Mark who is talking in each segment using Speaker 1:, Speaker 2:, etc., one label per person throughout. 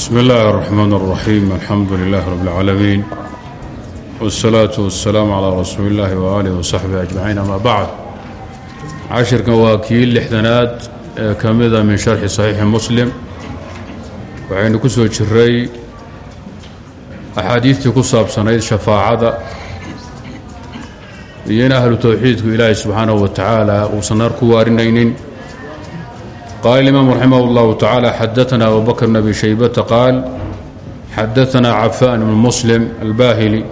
Speaker 1: bsm اllahi الرحmn الرaxيim alxamdu lilah rb اlcaalamiin wالsalaaةu waالsalaam calىa rasuuli اllahi وaalih وsaxbihi ajmaciin ama bacd cashirkan waa kii lixdanaad ee ka mida min sharxi صaxiixi muslim waxaynu ku soo jiray axaadiistii ku saabsanayd shafaacada iyo in ahlu towxiidku ilaahay subxaanaه wa tacaala uusan naar ku waarinaynin qال الإmام رحimه الله تعالى xdثna أbو bكر بن أbي شhيبة qاaل xdثna عفاn بن مسلم الbاhلي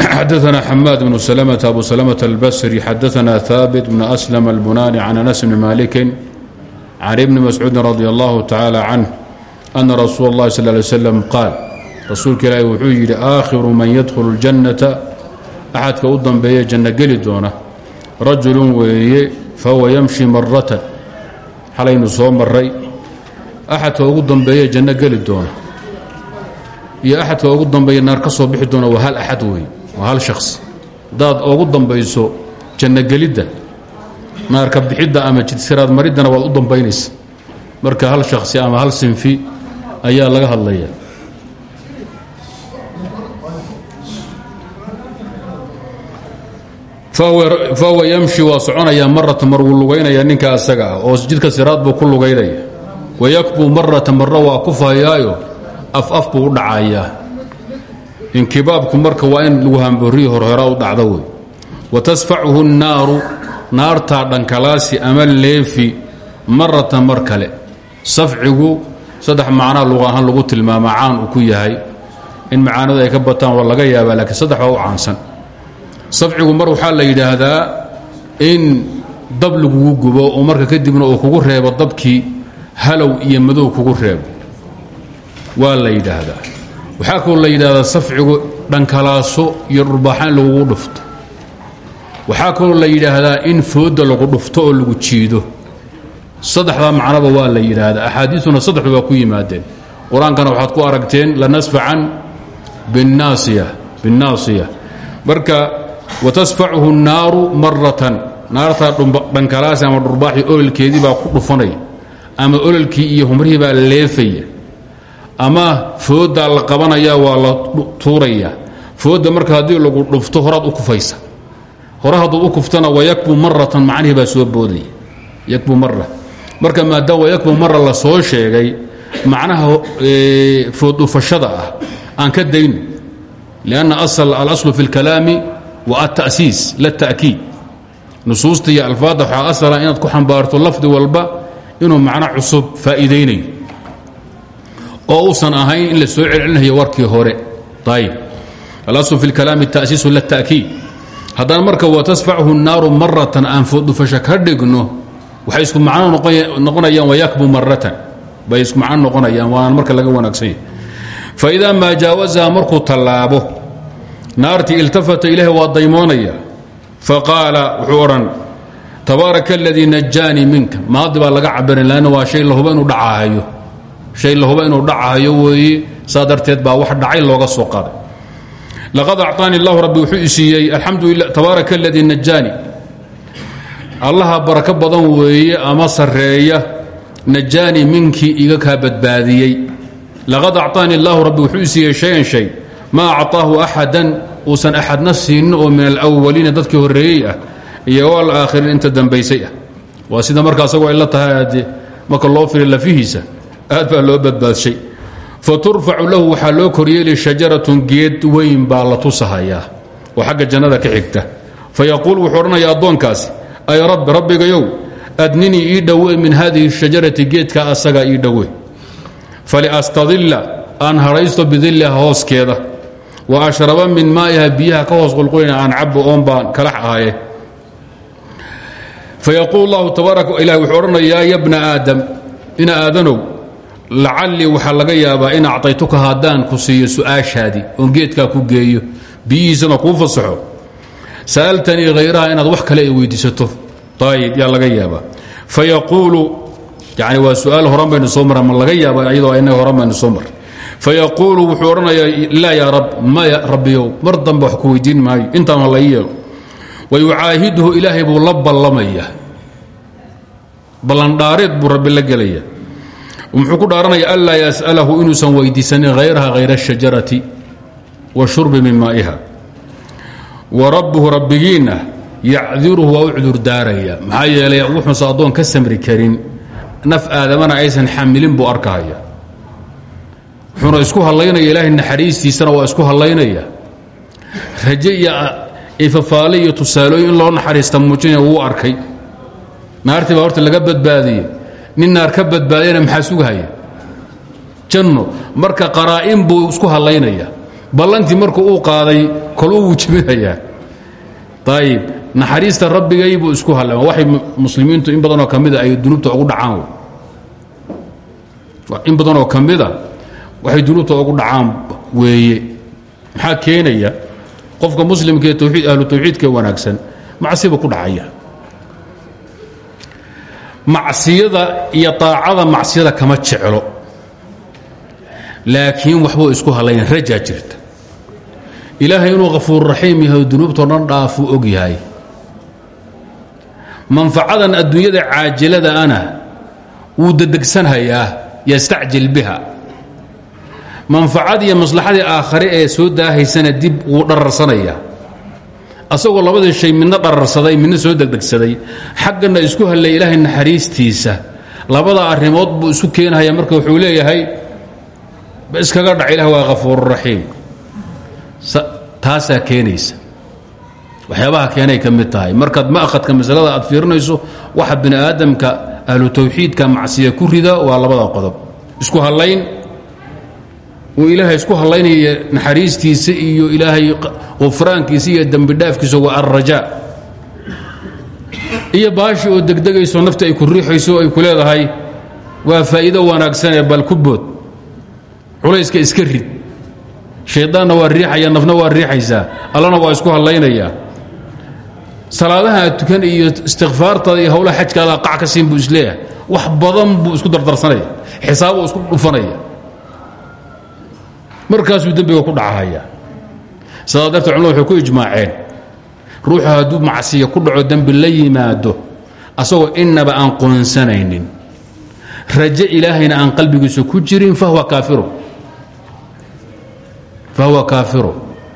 Speaker 1: xdثna حmاd بن سلمة أbو سلمة البsري xdثna ثابت بن أسلم البناني عن أنس بن مالك عن بن مسعوud رضي الله تعالى عنه أن رsuuل الlahi صلى اه عليه وسلم qاaل rasuulka ilaahi wuxuu yidhi آakhiru man ydخل الجنة أxadka u danbeeya janno geli doona rajul weeye fahuwa ymشhi maraة xalaynu soo maray axadka ugu dambeeya janno geli doona. Iyo axadka ugu dambeeya naar ka soo bixi doona waa hal axad wey waa hal shakhsi. Haddaad ugu dambayso gelidda naarka bixidda ama jidsiraad mariddana waad u dambaynaysa. Marka hal shakhsi ama hal sinfi ayaa laga hadlaya fahuwa yamshi waa soconayaa marata mar wuu lugaynaya ninka asaga ah oo jidka siraad buu ku lugaynaya. Wayakbuu marata marna waa kufayaayo af af buu u dhacayaa. Inkibaabku marka waa in lagu hamboriyi horhora u dhacdo wey. Wa tasfachu الnaaru naartaa dhankalaasi ama leefi marata mar kale. Safcigu saddex macnaa luqa ahaan lagu tilmaama caan uu ku yahay. In macaanadu ay ka bataan waa laga yaabaa laakiin saddex baa u caansan safcigu mar waxaa la yidhaahdaa in dab lagugu gubo oo marka kadibna uu kugu reebo dabkii halow iyo madow kugu reebo. Waa la yidhaahdaa. Waxaa kaloo la yidhaahdaa safcigu dhankalaaso iyo dhurbaaxa in lagugu dhufto. Waxaa kaloo la yidhaahdaa in fooda lagu dhufto oo lagu jiido. Saddexdaa macnoba waa la yidhaahdaa. Axaadiisuna saddexdu waa ku yimaadeen. Qur'aankana waxaad ku aragteen lanasfacan binnaasiya marka watasfachu naaru maratan naartaa dhankalaasi ama dhurbaaxi ololkeedii baa ku dhufanay ama ololkii iyo humrihii baa leefaya ama fooda la qabanaya waa la tuuraya fooda marka haddii lagu dhufto horaad u kufaysa hore hadduu u kuftana wayakbu maratan macnihii baa soo boodaya yakbu mara marka maadaama yakbu mara la soo sheegay macnaha fooddhufashada ah aan ka dayno lianna alaslu fi اlkalaami wa altasiis la ta'kiid nusuusta iyo alfaadda waxaa asala inaad ku xambaarto lafdi walba inuu macno cusub faa'iidaynayo oo uusan ahayn in la soo celcelinayo warkii hore ayb alaslu fi اlkalaami tasiisu la ta'kiid haddana marka watasfachu الnaaru maratan aan fooddhufasho ka dhigno waxay isku macno noqonayaan wayakbu maratan bay isku macno noqonayaan waana marka laga wanaagsan yahy faidaa maa jaawazaha markuu tallaabo naartii iltafata ilaahi waa daymoonaya faqaala wuxuu odhan tabaaraka aladii najaanii minka maadi baa laga cabiran lanna waa hay lahuba inuu dhacahayo shay lahuba inuu dhacahayo weeye saa darteed baa wax dhacay looga soo qaaday laqad acطaani اllahu rabbi wuxuu isiiyey alxamdulilah tabaaraka aladii najaanii allaha barako badan weeye ama sarreeya najaanii minkii iga kaa badbaadiyey laqad acطaani اllahu rabbi wuxuu isiiyey shayan shay ma acطaahu axadan uusan axadna siinin oo min alawaliina dadkii horreeyey ah iyo walaaakhiriin inta dambaysay ah. Waa sida marka asagoo ay la tahay marka loo firi lafihiisa aad baa loo badbaadshay faturfacu lahu waxaa loo koryeeli shajaratun geed weyn baa la tusahayaa. Oo xagga jannada ka xigta. Fayaquul wuxuu odhanaya addoonkaasi ay rabbi rabbigayow adninii ii dhowe min hadihi shajarati geedka asagaa ii dhowe faliastadilla aan hadhaysto bidilliha hooskeeda wa ashraba min maa'iha biyaha ka hoos qulqulina aan cabo oon baan kalax ahaye fayaquul llahu tabaaraka ilah wuxuu ya bna aadam ina aadanow lacallii waxaa laga yaabaa in actaytuka haddaan ku siiyo su'aashaadii oon geedkaa ku geeyo biyihiisana kuu fasaxo. Sa'altanii hayraha inaad wax kale ay weydiisato. Ayib yaa laga yaabaa. Fayaquulu yani waa su'aal horan baynu soo marra ma laga yaaba iyadoo inaga horan baynu soo fayaquulu wuxuu odhanayaa laa yaa rab maya rabbiyow mar dambe wax ku weydiin maayo intaan ha la yeelo wayucaahiduhu ilaahay buu la ballamaya ballandhaareed buu rabbi la gelaya muxuu ku dhaaranaya anlaa yas'alahu inuusan weydiisanin hayraha hayra الshajarati washurbi min maa'iha wa rabbuhu rabbigiinna yacdiruhu waa u cudurdaaraya maxaa yeelay wuxuusa addoon ka wuxuuna isku hallaynaya ilaahay naxariistiisana waa isku hallaynaya raje iyo ifafaale iyo tusaalooyin in loo naxariista muujinaya wuu arkay. Naartii baa horta laga badbaadiyey. Nin naar ka badbaadiyana maxaa sugahaya janno. Marka qaraa'in buu isku hallaynaya ballantii marku uu qaaday kol uu wujibinayaa. Ayib naxariista rabbigay buu isku hallama waxay muslimiintu in badanoo ka mida ay dunuubta ugu dhacaan. In badanoo ka mida waxay dunuubta ugu dhacaan weeye. Maxaa keenaya? Qofka muslimkaee towxiid ahlu tawxiidka wanaagsan macsiba ku dhacaya. Macsiyada iyo aacada macsiyada kama jeclo. Laakiin waxbuu isku halayn rajaa jirta. Ilaahay inuu kafuur raxiim yahay dunuubtao dhan dhaafuu og yahay. Manfacadan adduunyada caajilada ana wuu dedegsanhayaa yastacjil biha manfacad iyo maslaxadii aakhare ee soo daahaysana dib wuu dhararsanaya asagoo labadii shay midna dhararsaday midna soo degdegsaday. Xaggana isku hallay ilaahay naxariistiisa. Labada arrimood buu isu keenhaya marka wuxuu leeyahay iskaga dhac ilah waa kafuururaxiim taasaa keenaysa. Waxyaabaha keenay ka mid tahay. Markaad ma'hadka masalada aad fiirinayso waxa bini aadamka ahlu tawxiidka macsiya ku rida waa labada qodob. Isku hallayn uu ilaahay isku hallaynaya naxariistiisa iyo ilaahay qufraankiisa iyo dembidhaafkiisa waa alrajaa iyo baashi oo degdegayso nafta ay ku riixayso ay ku leedahay waa faa'iido wanaagsanee bal ku bood. Culayska iska rid. Shaydaanna waa riixaya nafna waa riixaysaa allana waa isku hadlaynayaa salaadaha aad tukan iyo istikfaartaada iyo hawlaha xajkaada qac ka siin buu is leeyahay wax badan buu isku dardarsanaya. Xisaabuu isku dhufanaya markaasuu dembiga ku dhacahaya. Sidaa dartee culamadu waxay ku ijmaaceen ruuxu hadduu macsiya ku dhaco dembi la yimaado asagoo innaba aan qoonsanaynin raje ilaahayna aan qalbigiisa ku jirin fahuwa kaafiru. Fahuwa kaafiru.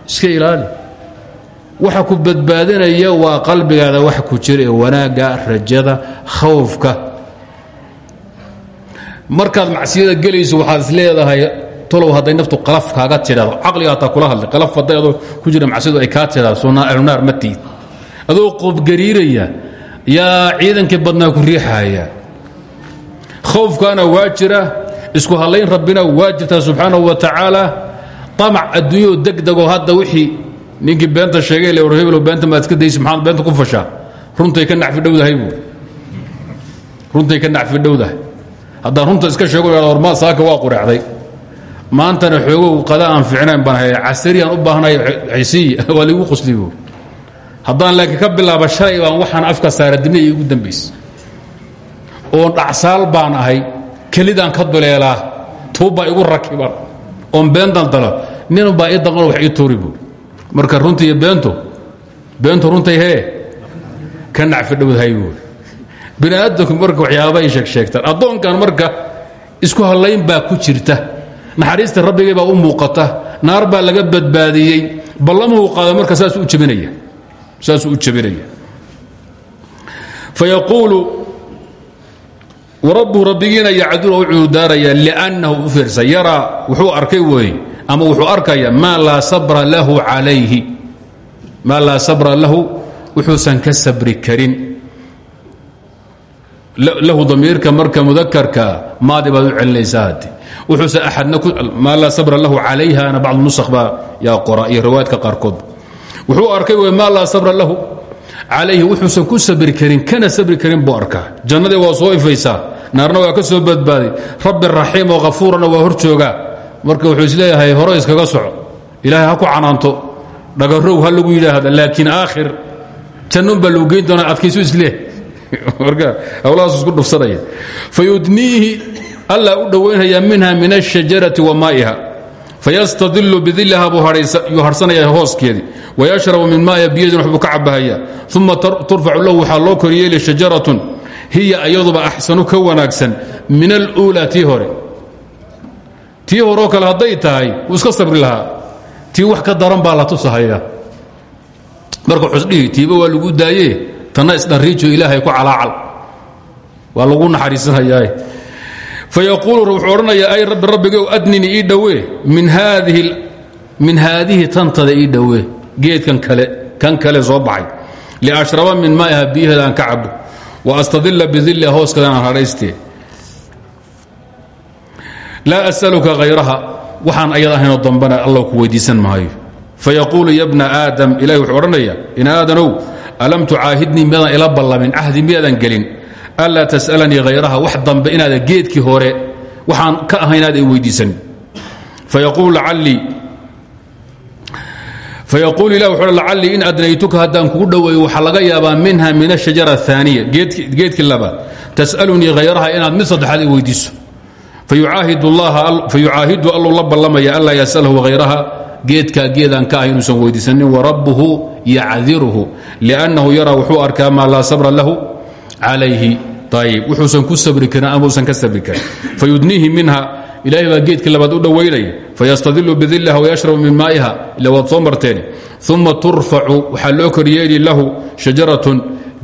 Speaker 1: Iska ilaali. Waxa ku badbaadinaya waa qalbigaada waxa ku jira ee wanaagga rajada khawfka. Markaad macsiyada gelayso waxaad is leedahay tolow hadday naftu qalaf kaaga tidhaado caqliga hataa kula hadlay qalaf hadday adoo ku jira macsiyadu ay kaa tidhaado soo ahlunaar ma tiid. Adoo qobgariiraya yaa ciidankii badnaa ku riixaya khawfkaana waa jira isku hadlayn rabbina waa jirtaa subxaanahu wa tacaala. Amac adduunyao degdegoo hadda wixii ninkii beenta sheegay le war hebelo beenta maad iska daysi maxaad beenta ku fashaa? Runtay ka nacfi dhowdahay buu. Runtay ka nacfi dhowdahay. Haddaan runta iska sheego warma saaka waa qureecday maantana xoogow qada aan ficnayn baan hay casariyaan u baahnay xisiy waa liigu qusli buur haddaan laakiin ka bilaaba shalay baan waxaan afka saara dibna iigu dambaysa oon dhacsaal baan ahay kelidaan ka duleelaa tuubbaa igu rakiban oon been daldalo ninbaa ii daqan wax ii tuuri buur marka runta iyo beento beentu runtay hee ka nacfi dhowdahay buur bini aadamku marka waxyaaba ay sheegsheegtaan. Addoonkan marka isku hallayn baa ku jirta naxariista rabbigay baa u muuqata naar baa laga badbaadiyey ballamuu qaada marka saasuu u jabinaya saasuu u jabinaya. Fayaquulu rabbu rabbigiina yacduna u cuurdaaraya liannahu u fiirsa yaraa wuxuu arkay weeye ama wuxuu arkaya maa laa sabra lahu calayhi maa laa sabra lahu wuxuusan ka sabri karin lahu damiirka marka mudakarka maadi baad u celinaysaa haddi wuxuusan axadna maa laa sabra lahu calayhana bacdu nusakh baa yaa qora iyo riwaayadka wuxuu arkay wey maa laa sabra lahu calayhi wuxuusan ku sabri karin kana sabri karin buu arkaa. Waa soo ifaysaa naarna waa ka soo badbaaday rabbi raxiim oo hafuurana waa hor marka wuxuu is leeyahay hore iskaga soco ilaahay ha ku canaanto dhagarow ha lagu yidhaahda laakiin aakhir jannon baa doonaa adkaysu isleeh fayudniihi alla u dhowaynhayaa minha min ashajarati wa maa'iha. Fayastadilu bidiliha buu harsanaya hooskeedii wayashrabu min maaya biyadin waxbuu ka cabahaya uma turfacu lahu waxaa loo koryeeli shajaratun hiya ayaduba axsanu ka wanaagsan min aluulaa tii hore. Tii horeo kale hadday tahay iska sabri lahaa. Tii wax ka daran baa la tusahaya. Marka xusdhihi tiiba waa lagu daaye tanna isdhanriijo ilaahay ku calaacal waa lagu naxariisanhayaa fayaquulu wuxuu odhanayaa ay rabbi rabbigow adnini ii dhowee min haadihi tantada ii dhowee geedkan kale kan kale soo baxay. Liashraba min maa'iha biyaheeda aan ka cabo wa astadila bidilliha hooskadan aan hadhaystee laa asaluka hayraha waxaan ayad ahaynoo dambana allah ku weydiisan maayo. Fayaquulu ya bna aadam ilahi wuxuu odhanayaa in aadanow alam tucaahidnii miyaadan ila ballamin cahdi miyaadan gelin. Anlaa tas'alanii hayraha wax dambe inaada geedkii hore waxaan ka ahay inaad ay weydiisanin fayaquul ilah wuxuu lacallii in adnaytuka haddaan kugu dhoweeyo waxaa laga yaabaa minha min ashajara aaniya geedkii labaad tas'alunii hayraha inaad mid saddexaad i weydiiso. Fayucaahidu allu la ballamaya anlaa yas'alahu hayraha geedkaa geedaan ka ah inuusan weydiisanin warabbuhu yacdiruhu liannahu yaraa wuxuu arkaa maa laa sabra lahu calayhi. Ayb wuxuusan ku sabri karin ama usan ka sabri karin. Fayudniihi minha ilahay baa geedkii labaad u dhowaynaya fayastadilu bidilha wayashrabu min maa'iha ila waad soo marteen. Uma turfacu waxaa loo lahu shajaratun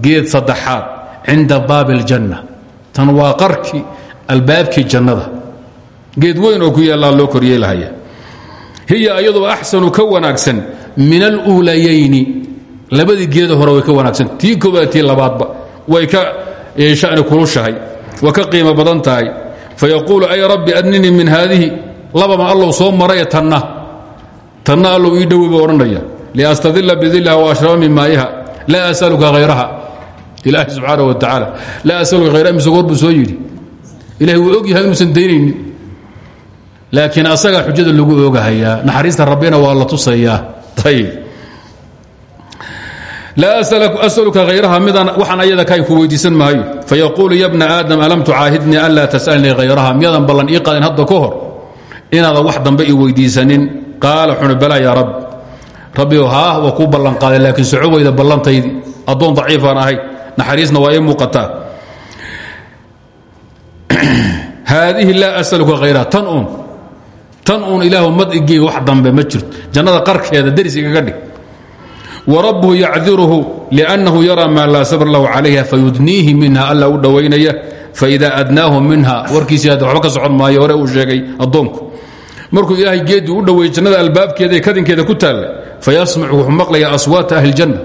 Speaker 1: geed saddexaad cinda baabi اljanna tan waa jannada. Geed weyn oo ku yaallaa loo koryeelahaya hiya ayaduba axsanu ka wanaagsan min aluulayayni labadii geeda hore way ka wanaagsan. Tii koobaad tii labaadba way ka shani kulushahay waa ka qiimo badan tahay. Fayaquulu ay rabbi adninii min haadihi. Labama allow soo maraya tanna. Tanna allow ii dhowi buu odhanaya liastadila bidilha waashraba min maa'iha. Laa asaluka hayraha ilaahi subxaana wa tacaala laa asaluka hayraha mise goor buu soo laakiin asagaa xujada lagu oogahayaa naxariista rabbina waa la tusayaa. Ayb laa asaluka hayraha midaan waxaan ayada kaay ku weydiisan maayo fayaquulu ya bna aadam alam tucaahidnii an laa tas'alnii hayraha miyadan ballan ii qaadin hadda ka hor inaadan wax dambe ii weydiisanin. Qaala xuni balaa yaa rab rabbigo haah waa kuu ballanqaaday laakiin soco weyda ballantaydii addoon daciifaan ahay naxariisna waa ii muuqataa. Haadihi laa asaluka hayraha tan tan uun ilaahu mad igey wax dambe ma jirto jannada qarkeeda deris igaga dhig. Wrabhu yacdiruhu lأnnahu yaraa maa laa sabr lahu calayha minha alla u dhowaynaya faida adnaahu minha warkiisii hadda waxba ka socon maayo hore uu sheegay addoonku. Markuu ilaahay geeddii u dhoweeyey jannada albaabkeeda ee kadinkeeda ku taalla fayasmacu wuxuu maqlayaa aswaata ahli اljanna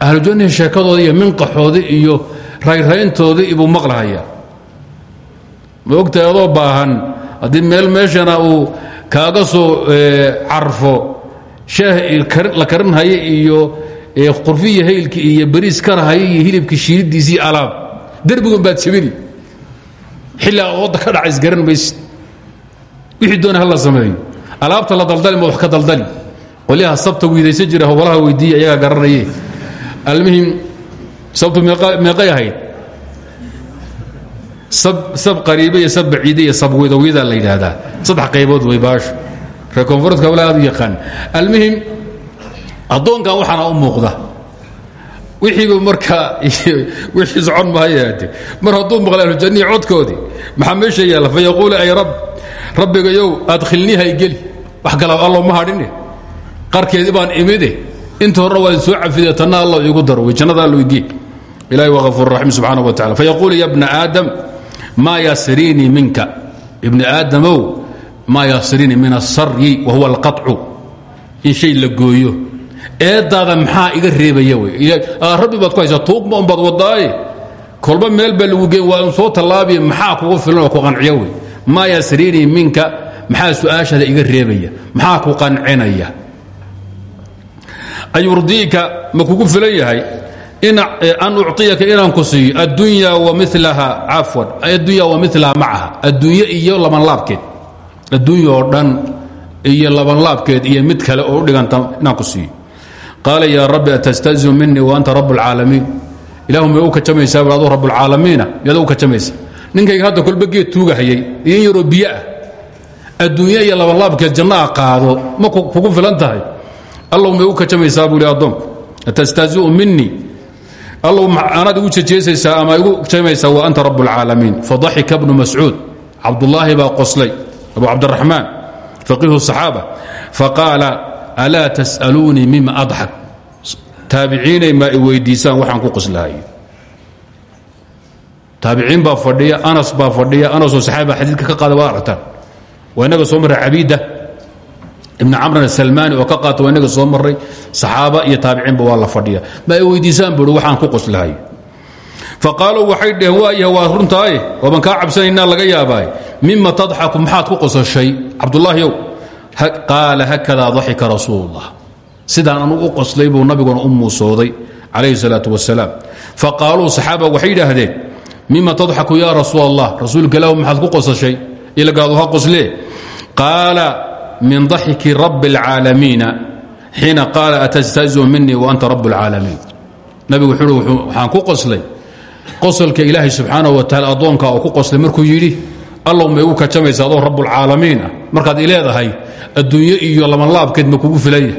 Speaker 1: ahlujannahi sheekadooda iyo minqaxooda iyo rayrayntooda ibuu maqlahayaa. Ma ogtahay adoo baahan haddii meel meeshana uu kaaga soo carfo shaah la karinhaya iyo qurfiya haylki iyo bariis karahaya iyo hilibka shiidiisii alaab derbigun baad sabini xilli aad wadda ka dhaca isgaran maysid. Wixii doona ha la sameeyo. Alaabta la daldali ma wax ka daldali. Qolyaha sabta wiidaysan jira hobolaha weydiiya iyagaa garanaye. Almuhim sabtu meeqay ahayd sab qariibe iyo sab baciide iyo sab widawida la yidhaahdaa. Saddex qaybood wey baashu. Reer koonfureedka wala aad u yaqaan. Almuhim addoonkan waxaana u muuqda. Wixiiba markaa wixii socon maayaade mar hadduu maqla ahlujannihi codkoodii maxaa meesha yaalla? Fa yaquulu ay rab rabbigayow adkhilnii haygeli wax kala allo ma hadhine qarkeedii baan imide inta horena waa soo cafide tanna allo iigu daro wey jannada allo igee ilahi waa hafuur raxiim subxaanahu wa tacala fayaquulu ya bna aadam maa yasriinii minka? Ibni aadamow maa yasrini min asaryi wa huwa alqaطcu in shay la gooyo. Eedaada maxaa iga reebaya wey rabbi baad ku haysaa tuugma un baad wadaaye kolba meel baa lagu geen waa soo tallaabiya maxaa kugu filan oo ku qanciya wey maa yasrinii minka maxaa su'aashaada iga reebaya? Maxaa ku qancinaya? Ayurdiika ma kugu filan yahay Eh, an uciyaka inaan ku siiyo addunya wa milaha cafwan addunya wa milaha macaha adduunye iyo labanlaabkeed adduunya oo dhan iyo labanlaabkeed iyo mid kale oo dhiganta inaan ku siiyo. Qaala rabbi atastaizu minii wa anta rab اlcaalamiin ilahu may u kajamaysaa bu adu rabulcaalamiina miyaad u kajamaysa ninkayga hadda iyo in yaroo biyo ah. Adduunye iyo labanlaabkeed qaado ma kugu filan tahay. Allow may u kajamaysaa buu anaad igu jejeesaysaa ama igu jaymaysaa wa anta rab اlcaalamiin fadaxika bnu mascuud. Cabdulaahi baa qoslay. Abu cabdiraxmaan faqihu صaxaaba faqaala alaa tas'aluunii mima adxak taabiciinay maa i weydiisaan ku qoslahayo taabiciin baa fadhiya anas baa fadhiya anasoo saxaabi baa xadiidka ka qaada waa aragtaan. Waa inaga soo marra cabiida ibn camrin asalmani oo ka qaata waa inaga soo marray saxaaba iyo taabiciinba waa la fadhiya. Ma ay weydiisaan buui waxaan ku qoslahayo faqaaluu waxay dheheen waayah waa runtaaye waaban kaa cabsanaynaa laga yaabaaye mima tadxaku maxaad ku qosashay? Cabdullaahiyow qaala hakadaa daxika rasuulullah. Sidaan anugu u qoslay buu nabiguna u muusooday calayhi salaatu wasalaam faqaaluu saxaaba waxay yidhaahdeen mima tadxaku yaa rasuul allah rasuulka maxaad ku qosashay? Ilagaadu ha qoslee. Qaala min daxiki rabbi اlcaalamiina xiina qaala atastaizu minii wa anta rabb اlcaalamiin nabigu wuxuu waxaan ku qoslay qosolka ilaahay subxaanaه wa taala addoonka oo ku qoslay markuu yidhi allow ma igu kajamaysa adoo rabbulcaalamiin ah markaad i leedahay adduunyo iyo labanlaabkeed ma kugu filaya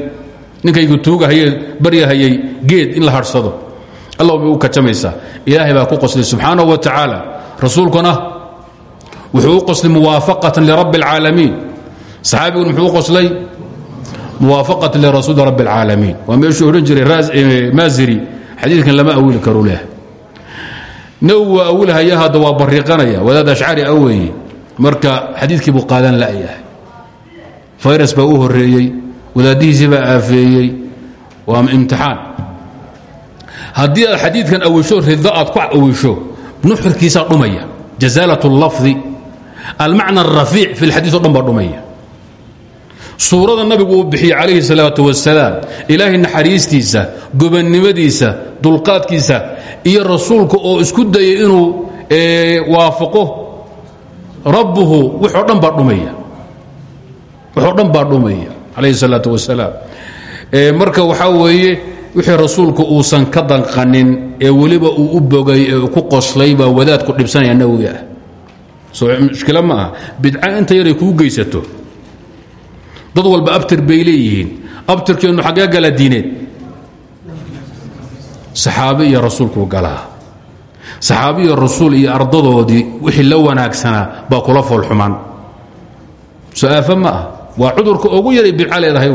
Speaker 1: ninkaygu tuugahayee baryahayay geed in la hadhsado allow ma igu kajamaysaa ilaahay baa ku qoslay subxaanaه wa tacaala rasuulkuna wuxuu u qoslay muwaafaqatan lirabbi اlcaalamiin saxaabiguna muxuu u qoslay muwaafaqatan lirasuuli rabbi اlcaalamiin waa meeshuu odhan jiray maaziri xadiidkan lama awili karu leh nawi waa awilhaya hadda waa bariiqanaya wadaad ashcari a weeye marka xadiidkii buu qaadan la'yahay fayras baa u horeeyey wadaaddihiisii baa aafeeyey waa imtixaan haddii aad xadiidkan awisho rido aad ku awisho nuxurkiisaa dhumaya jazaalat اllafdi almacna الrafiic fi اlxadiis o dhan baa dhumaya suurada nabigu uu bixiyay calayhi salaatu wasalaam ilaahay naxariistiisa gubannimadiisa dulqaadkiisa iyo rasuulku oo isku dayay inuu waafaqo rabbuhu wxoo dhan baa dhumaya. Waxoo dhan dhumaya calayhi salaatu wasalaam marka waxaa weeye wixii rasuulku uusan ka danqanin ee weliba uu u bogay ee ku qoslay baa wadaadku dhibsanaya nawiga ah soo mushkilo ma aha. Bidca inta yaray kuu geysato dad walba abtir bay leeyihiin. Abtirkeennu xaggee diineed saxaabi iyo rasuulkuu galaa saxaabi iyo rasuul iyo ardadoodii wixii la wanaagsanaa baa kula foolxumaan so-aafo ma ah. Waa ugu yaray bidca leedahay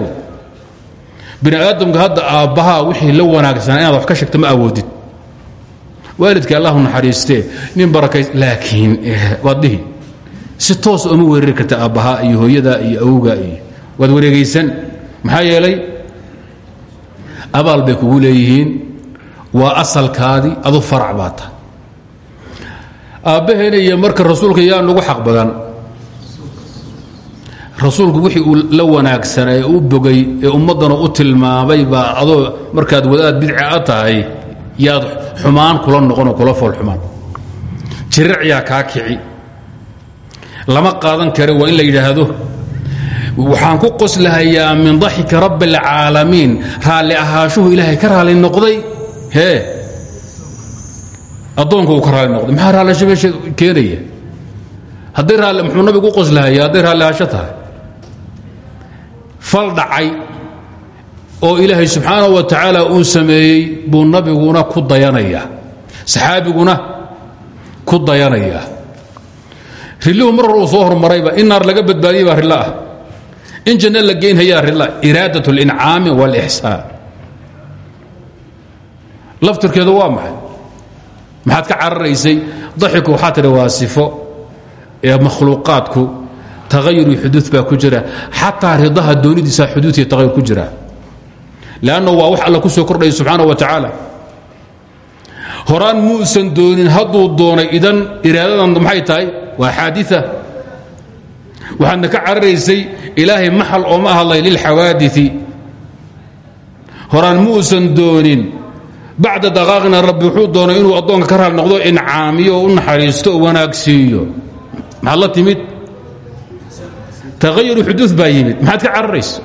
Speaker 1: bini hadda aabbahaa wixii la wanaagsanaa inaad wax ka sheegto ma awoodid. Waalidka allahu naxariistee nin barakay laakiin waad dhihi. Si toos uma weerari karta aabbahaa iyo hooyadaa iyo awgaa iyo waad wareegaysan? Maxaa yeelay? Abaal bay kugu leeyihiin. Waa asalkaadii adu farac baa tahay. Aabbaheena iyo marka rasuulka yaa nagu xaq badan. Rasuulku wixii uu la wanaagsanaa ee u bogay ee ummaddana u tilmaamay baa adoo markaad wadaad bidca a tahay yaad xumaan kula noqonoo kula fool xumaan. Jiricyaa kaa kici. Lama qaadan kare waa in la yidhaahdo waxaan ku qoslahayaa min daxika rabbi اlcaalamiin raalli ahaashuhu ilaahay ka raali noqday. Hee addoonka uu ka raali noqday. Maxaa raallisho meesha keenaya? Hadday raalli muxuu nabigu u qoslahaya hadday raalli ahaasho tahay? Fal dhacay oo ilaahay subxaanaه wa tacaala uu sameeyey buu nabiguna ku dayanaya. Saxaabiguna ku dayanaya. Rilluhu mar hor uu soo hormarayba in naar laga badbaadiyey baa rillo ah in janno la geynhayaa rilla iraadat اlincaami wاlixsaan laftirkeedu waa maxay? Maxaad ka cararaysay? Daxiku waxaa tidhi waa sifo ee makhluuqaadku tahayuri xuduud baa ku jira. Xataa ridaha doonidiisa xuduud iyo tahayur ku jira. Lanno waa wax alla ku soo kordhaya subxaana wa tacaala. Horaan muusan doonin hadduu doonay idan iraadadan maxay tahay? Waa xaadia waxaadna ka cararaysay ilaahay maxal ooma hadlay lilxawaadii horaan muusan doonin. Bacda daqaaqina rabbi wuxuu doonay inuu addoonka ka raal noqdo incaamiyo oo u naxariisto oo wanaagsiiyo. Maxaad la timid? Tahayuru xuduud baa maxaad ka cararaysa?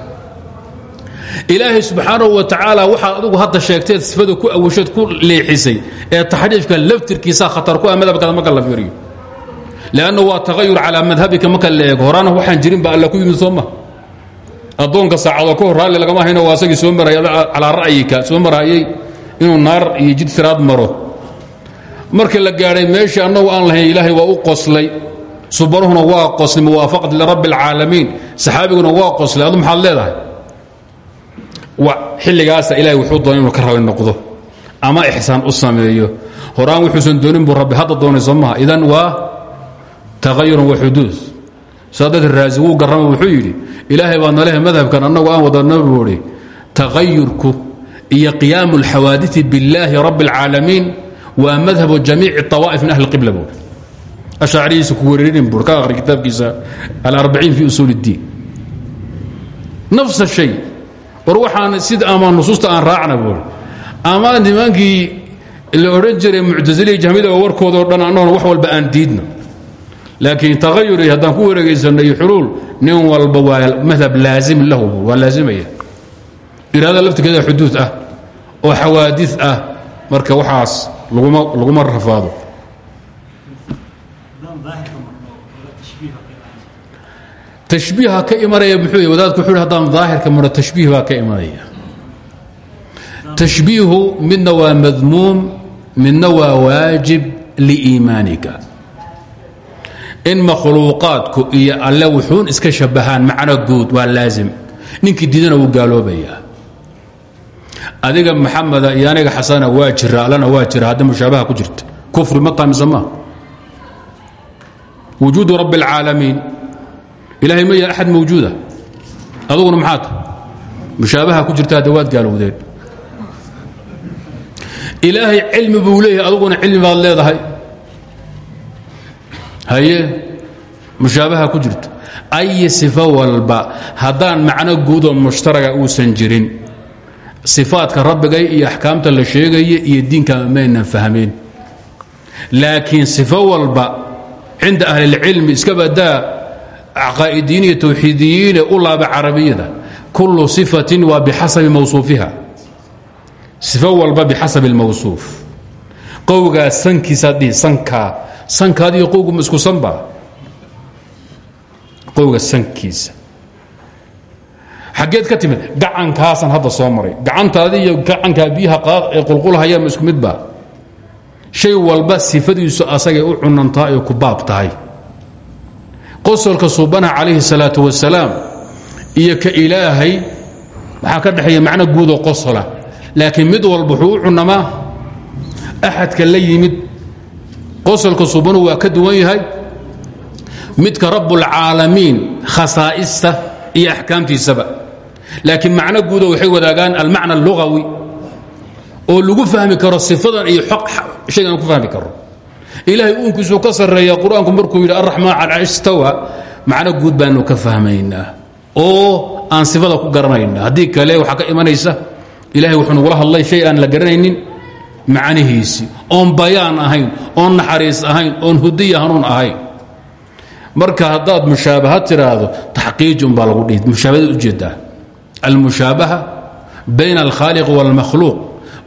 Speaker 1: Ilaahay subxaanahu wa tacaala waxaad adigu hadda sheegteed sifada ku awashood ku leexisay ee taxriifka laftirkiisaa khatar ku ah madhabkaada marka fiiriyo lanna waa tahayur calaa madhabika marka la eego horaana waxaan jirin ba alla ku yimid sooma addoonka saacado ka hor raalli lagama hayno waa asagii soo marayay calaa ra'yika soo marayay inuu naar la gaadhay meeshii annagu aan lahayn ilaahay waa u qoslay subanuhuna waa qoslay muwaafaqat lirabbi اlcaalamiin saxaabiguna waa qoslay adu maxaad leedahay xilligaasa ilahay wuxuu doonay inuu ka rabi noqdo ama ixsaan u sameeyo horaan wuxuusan doonin buu rabbi hadda doonay soo idan waa taayurun wa xuduud saa dadka raasi wuu garrama wuxuu yidhi ilaahay baa nalehe madhabkan annagu aan wadana buuhi tagayurku iyo qiyaamu اlxawaadii billaahi rabbi اlcaalamiin waa madhabu jamiici طawaa'if min ahli اqibla buui ashacarihiisa ku wereerin buui ka akhri kitaabkiisa alarbaciin fi usuul اddiin nafs shay war waxaan sida ama nusuusta aan raacna buui ama nimankii la odhan jiray muctasilii jahmida oo warkoodao dhan annaguna wax walba aan diidno laakiin taayur iyo haddaan ku wareegaysanno iyo nin walba waa madhab laazim lahu waa laazimaya. Iraada laftirkeeda xuduud ah oo xawaadid ah marka waxaas laguma laguma rafaado. Tashbiiha ka imanaya muxuu wadaadku wuxuu haddaan daahirka maro tashbiih baa ka imanaya tashbiihu midna waa madmuum midna waa waajib liiimaanika in makhluuqaadku iyo alle wuxuun iska shabahaan macno guud waa laazim. Ninkii diidana wuu gaaloobayaa. Adiga maxameda iyo aniga xasana waa jira waa jira hadda mushaabaha ku jirta. Kufri ma taamisa maa wujuudu rabbi اlcaalamiin ma yaha axad mawjuuda? Aduguna maxaa ta mushaabaha ku jirta hadda gaalowdeen. Ilaahay cilmi buu leeyahay aduguna baad leedahay haye mushaabaha ku jirta. Ay sifo walba haddaan macno guudoo mushtaraga uusan jirin. Sifaadka rabbigay iyo axkaamta la sheegaya iyo diinka maynan fahmeen. Laakiin sifo walba cinda ahlilcilmi iska badaa caqaa'idiyiin iyo tawxiidiyiine u laaba carabiyada kullu sifatin waa bixasabi mawsuufiha. Sifo walba bixasabi اlmawsuuf qowgaa sankiisaad dhihi sankaa sankaadi iyo qowga ma qowga sankiisa. Xaggeed ka timid gacankaasan hadda soo maray. Gacantaadi iyo gacankaa biyaha qaad ee qulqulhayaan isku midba shay walba sifadiisu asagay u cunantaa ee ku baab tahay. Qosolka subana calayhi salaatu wasalaam iyo ka ilaahay waxaa ka dhexeeya macno guudoo qosola. Laakiin mid walba wuxuu u cunamaa axadka la yimid qosolka suubanu waa ka duwan yahay. Midka rabbulcaalamiin khasaa'ista iyo axkaamtiisaba. Laakiin macno guudo waxay wadaagaan almacna allugawi oo lagu fahmi karo sifadan iyo shaygan ku fahmi karo. Ilaahay uunkiisuu ka sarreeya qur'aanku markuu yidhi arraxmaan cala istawa macno guud baanu ka fahmaynaa oo aan sifada ku garanayna haddii kale waxaa ka imanaysa ilahay wuxuu nagula hadlay shay aan la garanaynin macnihiisii oon bayaan ahayn oon naxariis ahayn oon hudiya hanuun ahayn marka haddaad mushaabaha tiraahdo taxqiiji umbaa lagu dhihi mushaabahad ujeedaa almushaabaha bayna alkhaaliq wاlmakhluuq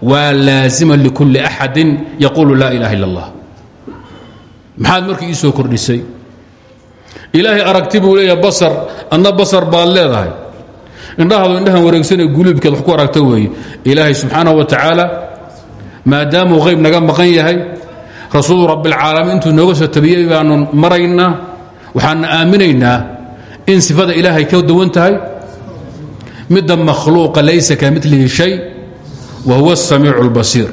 Speaker 1: waa laazima likulli axadin yaquulu laa ilaha illa اllah maxaad marka ii soo kordhisay ilaahay aragti buu leeyahay basar adna basar baad leedahay indhahaadu indhahan wareegsanee guluubkeed wax ku aragta weeye ilaahay subxaanaه wa tacaala maadaamuu hayb naga maqan yahay rasuulu rabbiاlcaalamiin intuu nooga soo tabiyey baanu maraynaa waxaana aaminaynaa in sifada ilaahay ka duwan tahay midda makhluuqa laysa ka milihi shay wa huwa الsamiic اlbasiir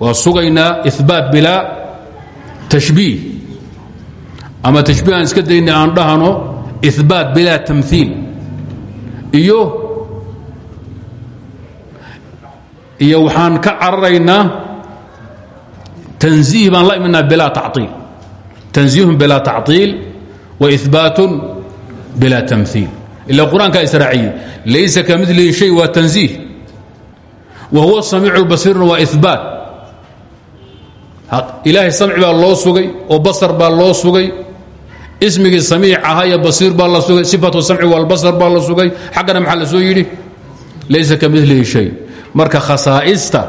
Speaker 1: waa sugaynaa ibaat bilaa tashbiih ama tashbiih aan iska dayna aan dhahano ibaat bilaa tamhiil iyo iyo waxaan ka cararaynaa tanziih baan la iminaa bilaa taciil tanziihun bilaa tacطiil waihbaatun bilaa tamhiil ila qur'aanka israaciyi laysa ka shay waa tanziih. Wa huwa samiicu basirun waa ihbaat ilaahay samci baa loo sugay oo basar baa loo sugay. Ismigii samiic ahaayo basiir baa la sugay sifatu samci walbasar baa la sugay. Xaggana maxaa soo yidhi? Laysa ka shay marka khasaa'ista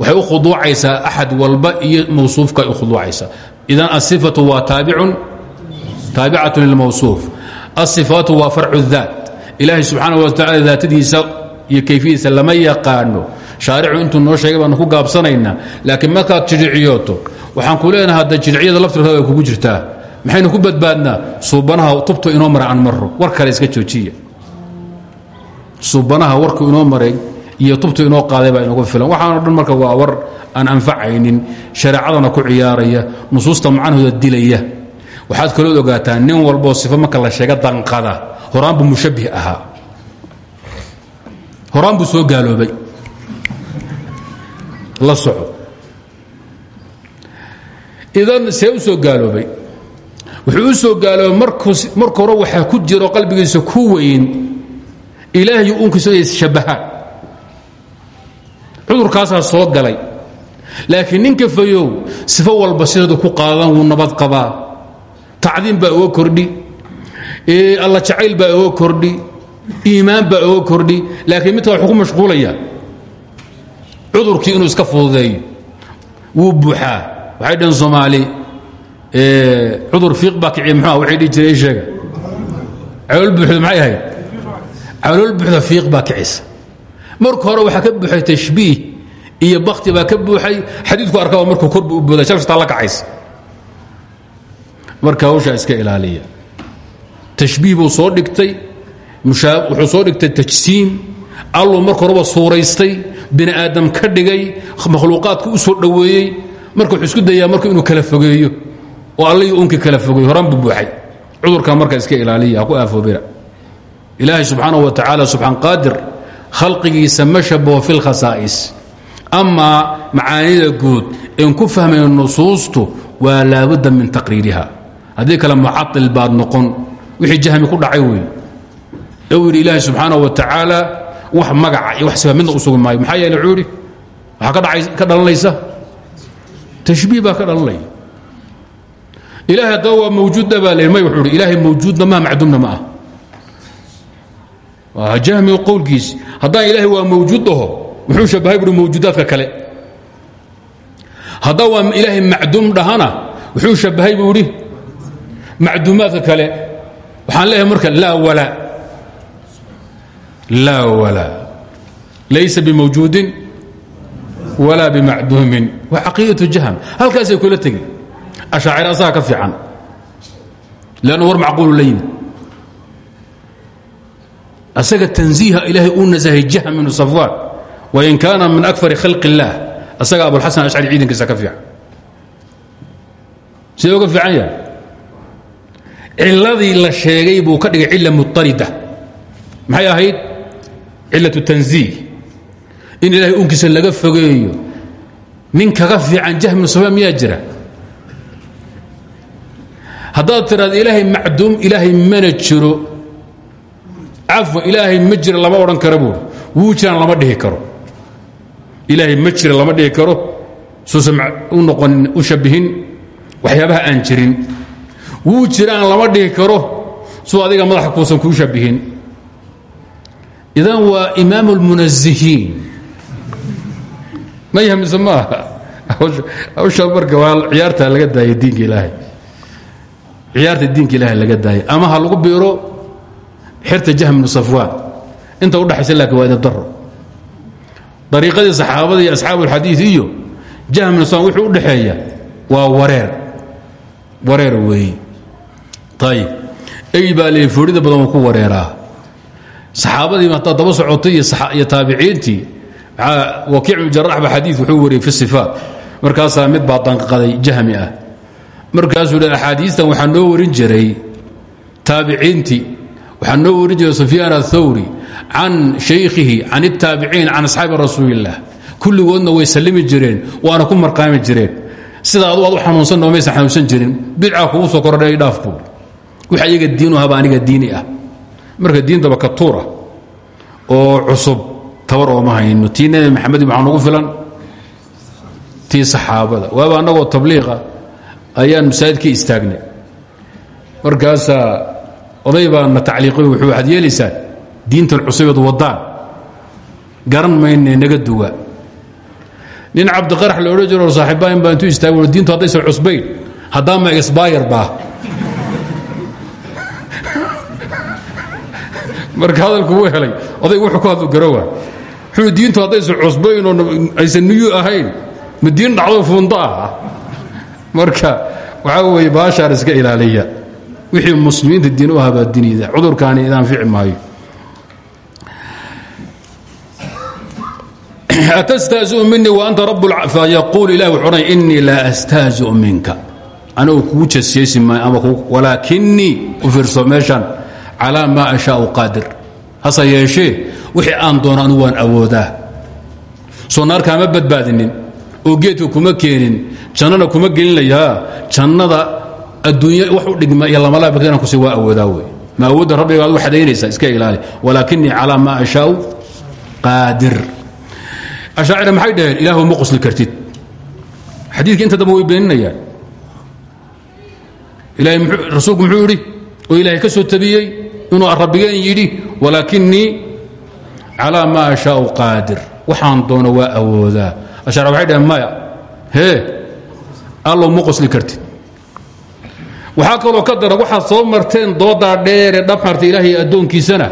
Speaker 1: waxay u khuduucaysaa axad walba iyo mawsuufka u khuduucaysaa. Idan asifatu waa taabicun taabicatun lilmawsuuf asifaatu waa farcu daat ilaahay subxaana wa tacala daatadiisa iyo kayfiyadiisa lama yaqaano. Shaaricu intuu noo sheegay baanu ku gaabsanaynaa laakiin markaad jidhiciyooto waxaan ku leenaha hadda jidhiciyada laftirkada way kugu jirtaa. Maxaynu ku badbaadnaa suubanaha tubtu inoo maray aan marro war kale iska joojiya. Suubanaha warku inoo maray iyo tubtu inoo qaaday baa inooga filan. Waxaanoo dhan marka waa war aan anfacaynin shareecadana ku ciyaaraya nusuusta macnahooda dilaya. Waxaad kalood ogaataa nin walboo sifo marka la sheega danqada horaan buu mushabbih ahaa. Horaan buu soo gaaloobay. La soco. Idan see soo gaaloobay. Wuxuu soo gaaloobay marka hore waxaa ku jiro qalbigiisa ku weyn. Ilaahay unkiisu inay shabahaan cudurkaasaa soo galay. Laakiin ninka fayow sifo walba sideedu ku qaadan wuu nabad qabaa. Tacdiim baa oga kordhi. Alla jacayl baa oga kordhi. Iimaan baa oga kordhi. Laakiin midka wuxuu ku mashquulaya cudurkii inuu iska fududeeyo wuu buuxaa. Waxay dhaheen soomaali cudur fiiq baa kiciya muxuu waxay dhihi jireen sheega. Calool buuxda maxay ahayd? Calool buuxda fiiq baa kicisa marka hore waxaa ka buuxay tashbiih iyo bakti baa ka buuxay. Xadiidku arkaba markuu korbu u booday shabstaa la kacaysa. Marka hawshaa iska ilaaliya. Tashbiih buu soo dhigtay. Wuxuu soo dhigtay tajsiim. Alluu marka horeba suuraystay. Bini aadam ka dhigay. Makhluuqaadka u soo dhoweeyey. Marka wuxuu isku dayaa marka inuu kala fogeeyo. Oo allihii unkii kala fogeeyo. Horaan buu buuxay. Cudurkan marka iska ilaaliya ha ku aafoobina ilaahay subxaanahu wa tacaala subxaan qaadir khalqigiisa ma shabaho fi lkhasaa'is amaa macaanida guud en ku fahmayno nusuustu waa laabudda min taqriiriha. Haddii kale mucail baad noqon. Wixii jahmi ku dhacay wey u yidhi ilaahay subxaanaه wa tacaala wax magaca iyo wax sifa midna u sugi maayo. Maxaa yeele wuxuu yidhi waxaa ka dhalanaysa? Tashbiih ka dhalanaya ilahay haddaba waa baa l may wuxuu hi ilaahay mawjuudna maha macduumna ma ah waa jahmi qowlkiisi haddaan ilaahay waa mawjuud aho muxuu shabahay buui mawjuudaadka kale. Haddaan waa ilaahay macduum dhahana wuxuu shabahay buu idhi macduumaadka kale waxaan leeyahay marka laa walaa laa walaa laysa bimawjuudin walaa bimacduumin. Waa caqiidatu jahm halkaasay kula tegi ashaacir asaga ka fiican lannu war macquulu la yimid asaga tanziiha ilaahay uu nasahay jahm inu safwaan wain kaana min akar khalq اllaah asaga abulxasan ashcari ciidankiisa ka fiican. Sidee uga fiican yahay? Ciladii la sheegay buu ka dhigay cila mutarida. Maxay ahayd? Cilaة tanziih. In ilahay unkiisa laga fogeeyo nin kaga fiican jahm inu safwaan miyaa jira? Haddaad tiraada ilaahay macduum ilaahay cafwa ilaahay ma lama odhan kara buuri lama dhihi karo. Ilaahay ma lama dhihi karo. Suusan u noqonin u shabihin waxyaabaha aan jirin. Wuu lama dhihi karo. Suu adiga madaxa kuusan kuu shabihin. Idan waa imaam اlmunazihiin ma yahmise maaha hawsha marka waa laga daayay diinka ilaahay. Ciyaarta diinka ilaahay laga daayay. Ama ha lagu biiro xirta jahm bnu safwaan. Inta udhaxaysa laakiin waa idabdaro dariiqadii saxaabada iyo asxaabu اlxadiid iyo jahm bnu safwaan wuxuu u dhaxeeya waa wareer. Wareer weeye ayib ey baa le foorida badan uu ku wareeraa. Saxaabadii haddaad daba socotay iyo taabiciintii wakiic bnu jarax ba xadii wuxuu wariyey fi sifaat. Markaasaa mid baa danqaday jahmi ah. Markaasuu hi axaadiistan waxaa noo warin jiray taabiciintii waxaa noo warin jiray sufyaan athawri can shaykhihi can اtaabiciin can asxaabi rasuuli اllah kulligoodna way sallimi jireen waana ku marqaami jireen. Sida adu aad u xanuunsan jirin bidca kugu soo kordhay dhaaf buur wix ayaga diinu haba aniga diini ah. Marka diintaba ka tuura oo cusub tabar ooma hayno. Tii maxamed waxaa nagu filan. Tii saxaabada. Waaba annagoo tabliiqa ayaan masaajid ka istaagnay markaasaa oday baana tacliiqiy wuxuu waxaad yeelaysaan diintan cusubeed waddaan. Garan mayne naga duwa. Nin cabdiqarax la odhan jiro saaxiibbaain baa intuu istaag diintu haddaysan cusbayn haddaama isbaayar baa. Marka hadalku wuu helay odaygu wuxuu ku hadlu garowa wuxuu diintu haddaysan cusbayn oo aysan niyu ahayn ma diin dhacdo fuundo ah? Marka waxaa weeye baashaan iska ilaaliya wixii muslimiinta diin u ahaa baa dinida cudurkaani idaan fici maayo. Atastaaziu minii waanta fayaquul ilah wuxuu odhanay innii laa astaaziu minka. Anigu kugu jasyeesi maayo ama walaakinii u fiirso meeshan calaa maa ashaau qaadir. Hase wixii aan doono anigu waan awoodaa. Soo naarkaama badbaadinin oo geedka kuma keenin jannana kuma gelinayaa jannada adduunya wax u dhigma iyo lamalaabakana kusi waa awoodaa wey ma awoodda rabbigaad u xadaynaysaa iska ilaali. Walaakinii calaa maa ashaau qaadir. Ashaacira maxay dhaheen? Ilaahu ma qosli kartid. Xadiidka inta dambe way beeninayaan. Ilahay rasuulku muxuu yidhi oo ilaahay ka soo tabiyey inuu rabbigeen yidhi walaakinii calaa maa ashaau qaadir. Waxaan doono waa awoodaa. Ashaacira waxay dhaheen? Maya. Hee allow ma qosli kartid waxaa kaloo ka dara waxaad soo marteen doodaa dheere dhabmarta ilaahay addoonkiisana.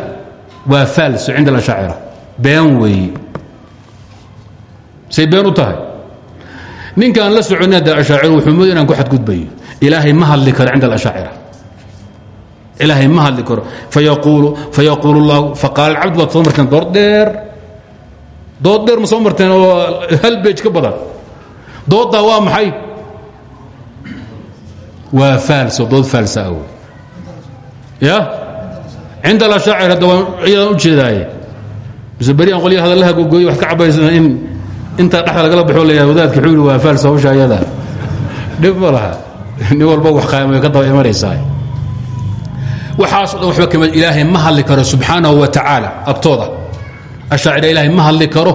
Speaker 1: Waa faalso cinda alashaacira been weeye say been u tahay. Ninkaan la soconin hadda ashaacir wuxuu mooday inaan ku xadgudbayo. Ilaahay ma hadli karo cinda alashaacira ilaahay ma hadli karo. Fayaquulu fayaquulu llahu faqaala alcabd baad soo marteen dood dheer. Dood dheer ma soo marteen oo hal beej ka badan. Dooddaa waa maxay waa dood aw ya? Cinda alashaacir hadda waan iyadaan u jeedaaye. Mise beriaan qolya hadallaha gogooye wax ka cabaysan in intaa dhexda lagala baxo layahay wadaadka yidhi waa faalsa hawsha ayada dhib ma laha. Nin walba wax qaamay ka daba imanaysaa waxaaso dhan waxba kama ilaahay ma hadli karo subxaanahu wa tacaala agtooda. Ashaacira ilaahay ma hadli karo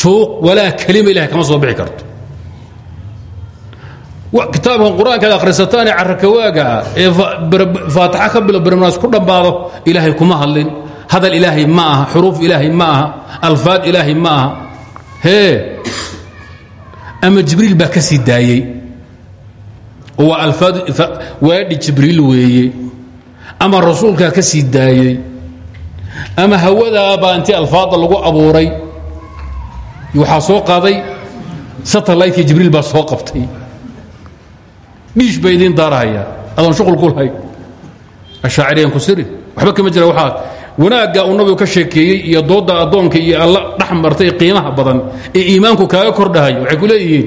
Speaker 1: juuq walaa kelima ilahay kama soo bixi karto kitaabkan carakawaaga ah ee faataxa ka bilo barnaas ku dhammaado ilaahay kuma hadlin. Hadal ilaahay ma aha xuruuf ilaahay ma aha alfaad ilaahay ma aha. Hee ama jibriil baa ka sii daayey. Oo waa alfaad jibriil weeye. Ama rasuulkaa ka sii ama hawadaabaa intii alfaadda lagu abuuray. Waxaa soo qaaday satelliteki jibriil baa soo qabtay dhiish bay idiin daarahayaan adoon shuqul ku lahayn ashaaciriyan ku siri. Waxba kama jira waxaa wanaagga uu nabigu ka sheekeeyey iyo doodda addoonka iyo alla dhex qiimaha badan ee iimaanku kaaga kordhahayo waxay ku leeyihiin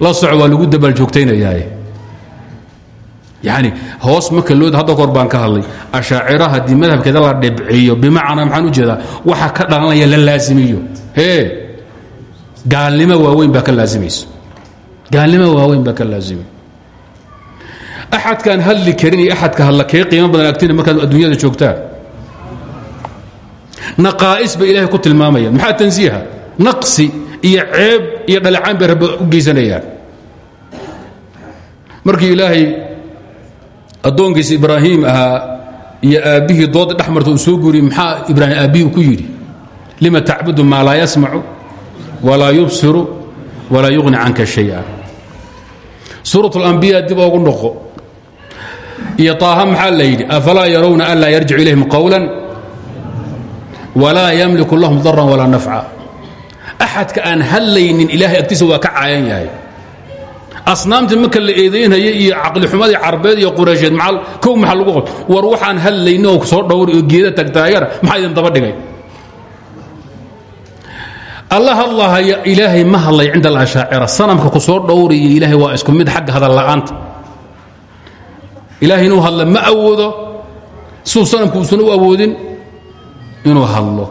Speaker 1: la soco lagu dabaal joogtaynayaaye yani hoos marka loo hadda baan ka hadlay. Ashaacira haddii la dhibciyo bimacnaa maxaan u jeedaa waxa ka dhalanaya la laasimiyo hee gaalnimo waaweyn baa ka laasimayso gaalnimo waaweyn baa ka laazimay axadkaan hadli karin iyo axadka hadla kee qiimo badan agtina markaad adduunyada joogtaan naqaa'is bay ilahay ku tilmaamayaan maxaa tansiiha naqsi iyo ceeb iyo dhalacaan bay rabbi u geysanayaan markii ilaahay addoonkiisa ibraahim ahaa iyo aabbihii dooda soo guuriyey maxaa ibraahim aabbihi ku yidhi lima tacbudu maa laa yasmacu walaa yubsiru walaa yughni canka shay'a suuraة اlambiya dib oogu noqo iyo طaaha maxaa la yidhi? Afalaa yarowna an laa yarjicu ilayhim qowla walaa ymliku lahum daran walaa nafca. Axadka aan hadlaynin ilahay agtiisa waa ka caayan yahay. Asnaamtii marka la eedaynhaya iyo caqlixumadii carbeed iyo qureysheed maa kow maxaa lagu qabto war waxaan hadlayni oo soo dhowri oo geeda tagtaagana maxaa idin daba dhigay? Alla hadlahaya ilaahay ma hadlay cinda alashaacira. Sanamka ku soo dhowriyo ilaahay ilaahay inuu hadla ma awoodo. Siduu sanamku uusan u awoodin inuu hadlo.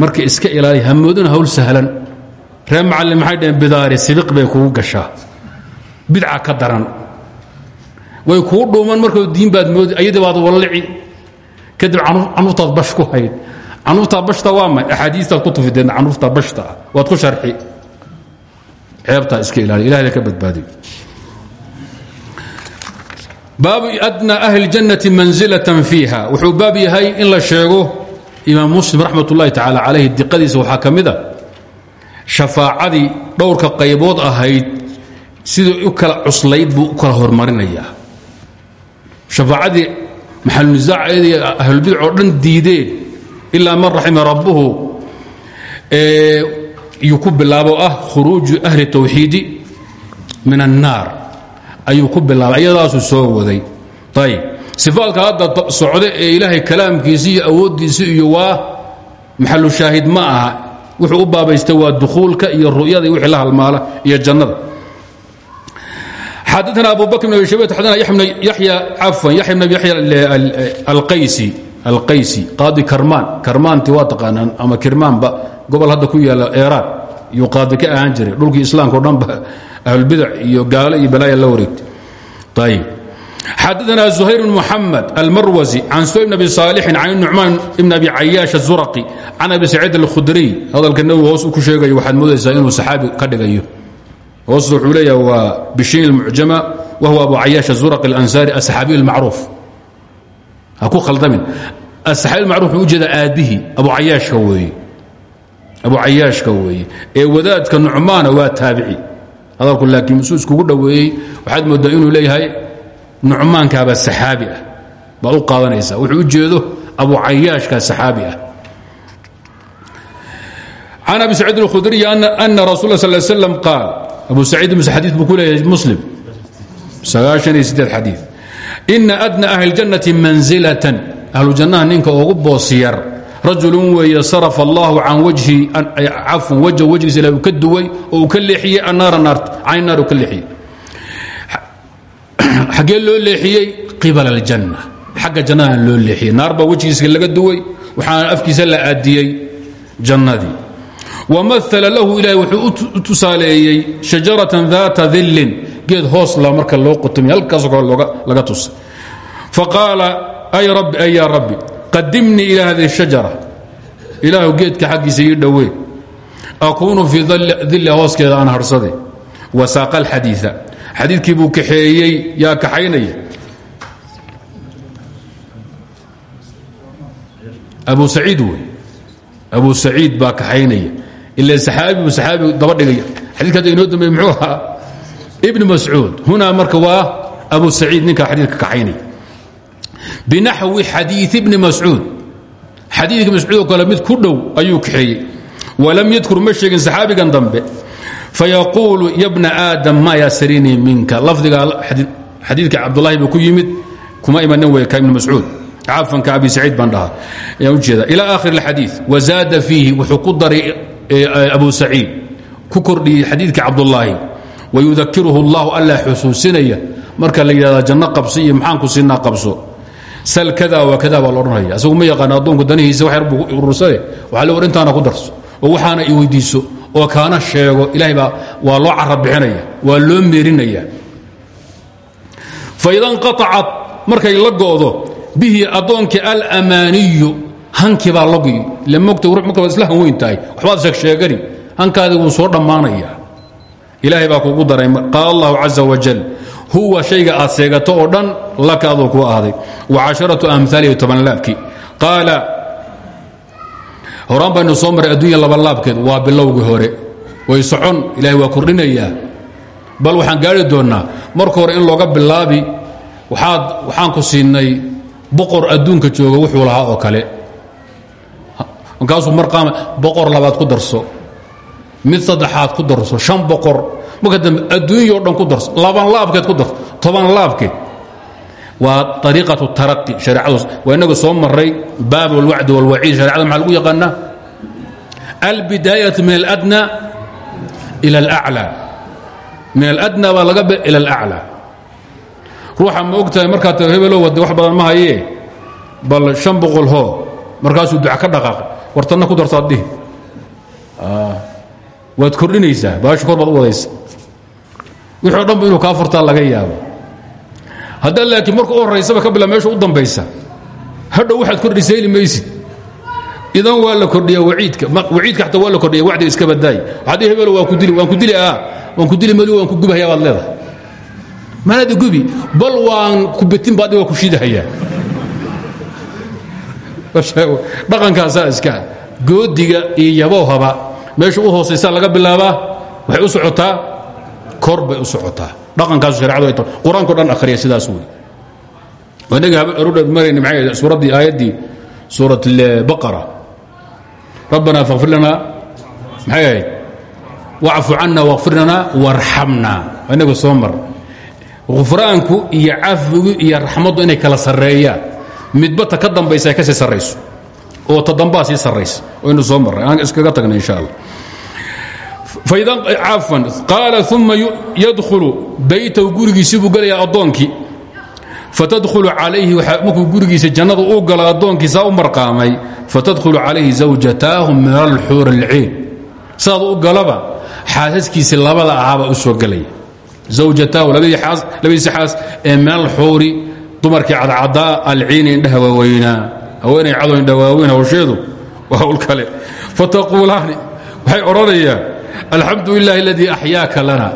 Speaker 1: Marka iska ilaaliya hamoodina hawl sahlan. Reer macallin maxay dhaheen bidaari sibiq bay kugu gashaa. Bidca ka daran. Way kuu dhuuman markoo diin baad moodi ayadii baad wallici. Kadib canuurtaad bash ku hayd. Canuurtaa bashta waa may axaadiistaad ku tufideen canuurtaa bashta. Ah waad ku sharxi. Ceebtaa iska ilaaliya ilahay ka badbaadiyo baabu adnى ahli اljannati mansilatan fiiha. Wuxuu baab yahay in la sheego imaam muslim raxmat ullahi tacaala calayhi diqadiisa waxaa ka mid a shafaacadii dhowrka qaybood ahayd kala cuslayd buu u kala hormarinayaa. Shafaacadii dhan diideen ilaa man raxima rabbuhu yuu ku bilaabo ah khuruuju ahli tawxiidi min annaar ayuu ku bilaabay iyadaasuu soo waday. Ayb sifaadka hadda socda ee ilaahay kalaamkiisi iyo awooddiisi iyo waa maxalu shaahid ma aha. Wuxuu u baabaystay waa dukhuulka iyo ru'yada iyo wixii la halmaala iyo jannada. Xadana abu bakr bn abi shaybet xadana yaxya cafwan yaxya bn abi yaxya alqaysi alqaysi qaadi karmaan. Karmaanti waa taqaanaan ama kirmaanba gobol hadda ku yaalla eeraan iyuu qaadi ka ahaan jiray. Dhulkii ahlulbidac iyo gaalo iyo balaaya la wareegtay ayb xadana زhayr بن mحamed almarwزي can suhayb bn abi صaalixin can nucmaan ibn abi cayaaش الzurqi can abi saciid اlkhudriy hadalka nebigu hoos ku sheegayo waxaad moodaysaa inuu saxaabi ka dhigayo hoos wuxuu leeyaha waa bishiin اlmucjama wahuwa abu cayaaش الzurqi اlansari asaxaabiy اlmacruuf ha ku khaldamin asaxaabi macruf wuxuu ujeeda aabbihi abu cayaashka weeye abu cayaashka weeye ee wadaadka nucmaana waa taabici hadalku laakiin musuu iskugu dhoweeyey waxaad moodaa inuu leeyahay nucmaankaabaa saxaabi ah. Baad u qaadanaysaa? Wuxuu u jeedo abu cayaashkaa saxaabi ah. Can abi saciid اlkhudriy ana rasul sal slam qaal. Abu saciid xadiid buu ku leeyahay muslim. Sagaaan iyo sideed xadii ina adna ahli اljannati mansilatan ahlu jannaha ninka ugu boos yar rajulun weeye sarafa allahu can wajhi cafwan wajha wejgiisa ila uu ka duway oo uu ka leexiyey annaara naart can naar uu ka leexiyey. Xaggee loo leexiyey qibal aljanna xagga jannada loo leexiyey. Naar baa wejigiisa laga duway waxaana afkiisa la aadiyey jannadii. Wamaala lahu ilahay wuxuu u tusaaleeyey shajaratan daata dillin geed hoosla marka loo qutumiy halkaasoo kale laga tusay. Faqaala ay rabbi ay yaa rabbi qadimnii ila hadihi shajara. Ilaahu geedka xaggiisa ii dhowee akuunu fii dilla hooskeeda aan harhsade wasaaqa alxadiia xadiidkii buu kaxeeyey yaa kaxaynaya. Abu saciid wey. Abu saciid baa kaxaynaya. Ila saxaabi buu saxaabi daba dhigaya. Xadidka hadda inoo dambeeye ibn mascuud. Hunaa marka waa abu saciid ninkaa xadiidka kaxaynaya binaxwi xadiii ibni mascuud xadiidka mascuud oo kale mid ku dhow ayuu kaxeeyey walam yadkur ma sheegin saxaabigan dambe fayaquulu ya bna aadam maa yasrinii minka lafdiga xadiidka cabdulahi buu ku yimid kuma imanin wey ka ibn mascuud caafanka abi saciid baan dhahaa ayaan ujeeda ila akhir اlxadiid wazaada fiihi wuxuu ku daray abu saciid ku kordhiyey xadiidka cabdulaahi wayudakiruhu اllahu alla xusuusinaya marka la yidhahda janno qabso iyo maxaan ku siinaa qabso sal kada wa kada baa loodhanaya asagu ma yaqaan addoonku danihiisa wax yar buu urursade war intaana ku darso. Oo waxaana i weydiiso oo kaana sheego ilahay baa waa loo carab bixinaya waa loo meerinaya. Faida nqaacat markay la go'do bihi addoonkii alamaaniyu hankii baa logi ila mogta marka waad isla han weyn tahay. Waxbaad sheegsheegani hankaadii wuu soo dhammaanaya ilaahay baa kugu daray qaala allahu caza wajal huwa shayga aad seegato oo dhan laka adoo kuu ahday wa casharatu amhaalihi tobanlaabkii qaala horaan baynu soo maray addunya labalaabkeed waa bilowgii hore. Way socon ilahay waa kordhinayaa. Bal waxaan gaari doonnaa marka hore in looga bilaabi waaad waxaan ku siinay boqor adduunka jooga wuxuu lahaa oo kale. Markaasuu marqaama boqor labaad ku darso. Mid saddexaad ku darso shan boqor marka dambe adduunyao dhan ku darso laban laabkeed ku darso toban laabkeed waa ariiqatu taraqi hareecadu waa inaga soo maray baab alwacdi walwaciid sharecada maxaa lagu yaqaanaa? Albidaayatu min aladna ila alaclى min aladna baa laga ila alaclى ruuxa ma og tahay markaad ta hebelow wade wax badan ma hayee. Bal shan boqol hoo markaasuu duca ka dhaqaaqay wartanna ku dartaad dhihi. Waad kordhinaysaa baashu kor baad u wadaysa wixii o dhanba inuu kaa furtaa laga yaabo. Haddaad laakiin marka u horraysaba ka bila meesha u dambaysa hadhow waxaad kordhisa heli maysid. Idan waa la kordhiya waciidka waciidka xataa waa la kordhiya wacdiga iska badaay waxaad hebelo waan ku dili waan ku dili ah waan ku dili mali waan ku gubahaya baad leedahay. Manada gubi bal waan ku betin baad waa ku shidahayaa dhaqankaasaa iska goodiga iyo yabowhaba meesha u hoosaysaa laga bilaabaa waxay u socotaa kor u socotaa. Dhaqankaasu tahay. Qur'aanko dhan akhriya sidaas wey inaga arudheed marayna maxay suuraddii aayaddii suurat albaqara. Rabbana fakfir lana maxay ahayd? Wacfu canna lana warxamna inagu soo mar. Iyo cafigu iyo raxmaddu inay kala sarreeyaan midba ta ka dambaysa ay ka sii sarrayso. Oo ta dambaa sii sarraysa. Waynu soo marray. Aan iskaga tagna insha qaala uma yadkhulu baytahu gurigiisii buu gelayaa addoonkii. Fatadkhulu calayhi markuu gurigiisa jannada uu galo addoonkiisaa u marqaamay. Fatadkhulu calayhi zawjataahu min alxuur alciin. Sidaad u galaba xaasaskiisii labada ahaabaa u soo gelaya zawjataahu labadiisi xaas ee min alxuuri dumarkii cadcadaa alciini indhaha waaweynaa haweenay cado indha waaweyn hawsheedu waa hawl kale. Fataquulaani waxay odhanayaan alxamdu lilaahi aladii axyaaka lana.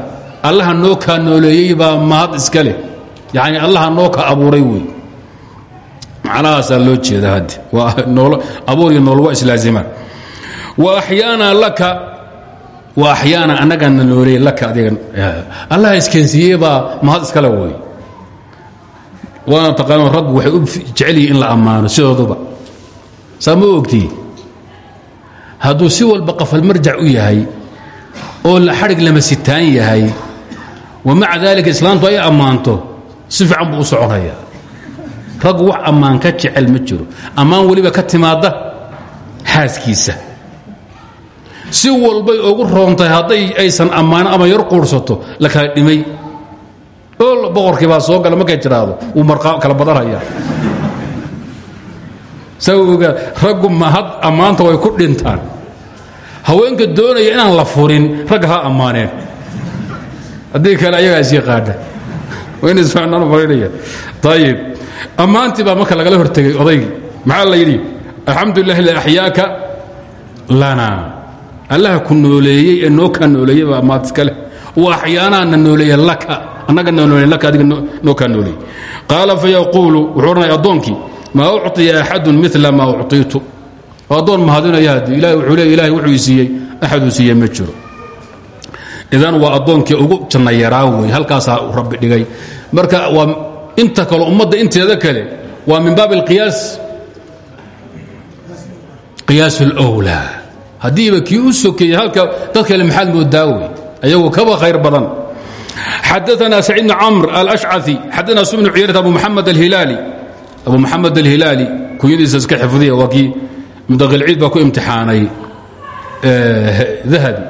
Speaker 1: Allaha noo kaa nooleeyey baa mahad iska leh. Yani abuuray wey. Macnahaasaa loo jeeda hadde waa abuur iyo nool waa islaazimaan wa axyaana laka wa axyaana annagana nooleeyey laka adiga allaha iskeensiiyey baa mahad iskale wey. Waana taqaano raggu waxay u in la ammaano sidooduba. Saa ma ogtii? Hadduu si walba qafalmarjac yahay oo xadhig lama sitaan yahay. Wa maca daalika islaantu ay ammaanto si fiican buu u soconaya. Raggu wax ammaan ka jecel ma jiro. Ammaan weliba ka timaadda xaaskiisa. Si walbay ugu roontahay hadday aysan ammaan ama yar quursato la kala dhimay. Oo boqorkii baa soo gala markay tiraahdo wuu kala badanhaya saa ogaa raggu mahad ammaanta way ku dhintaan haweenka doonaya inaan la furin ragga ha ammaaneen. Haddii kale ayagaa isii qaadha ayib ammaantii baa marka lagala hortegay odaygii maxaa la yidhi? Alxamdu lilah ila axyaaka lana allaha ku nooleeyey ee noo kaa nooleeyey baa ammaant iska leh. Nooleeye laka. Annaga na laka adiga noo kaa nooleeyey. Qaala fayaquulu wuxuu odhanaya addoonkii maa ucطiya axadun mila maa ucطiitu adoon mahadinaya wuule la wuu siiyey aaduu siiye ma jiro. Idan waa addoonkii ugu janna yaraa wey halkaasaa rabbi dhigay. Marka waa inta kale ummadda inteeda kale waa min baab alqiyaas qiyaas alowlaa haddiiba kii u sokeeyey halka dad kale maxaad moodaa wey ayagoo kaba khayr badan. Xadaana saciid bn camr alashcaثi xadaana su bnu ciyarata abu muxamed alhilaali. Abu muxamed alhilaali kunyadiisa iska xifdiya waa kii mudaqilciid baa ku imtixaanay dahabi.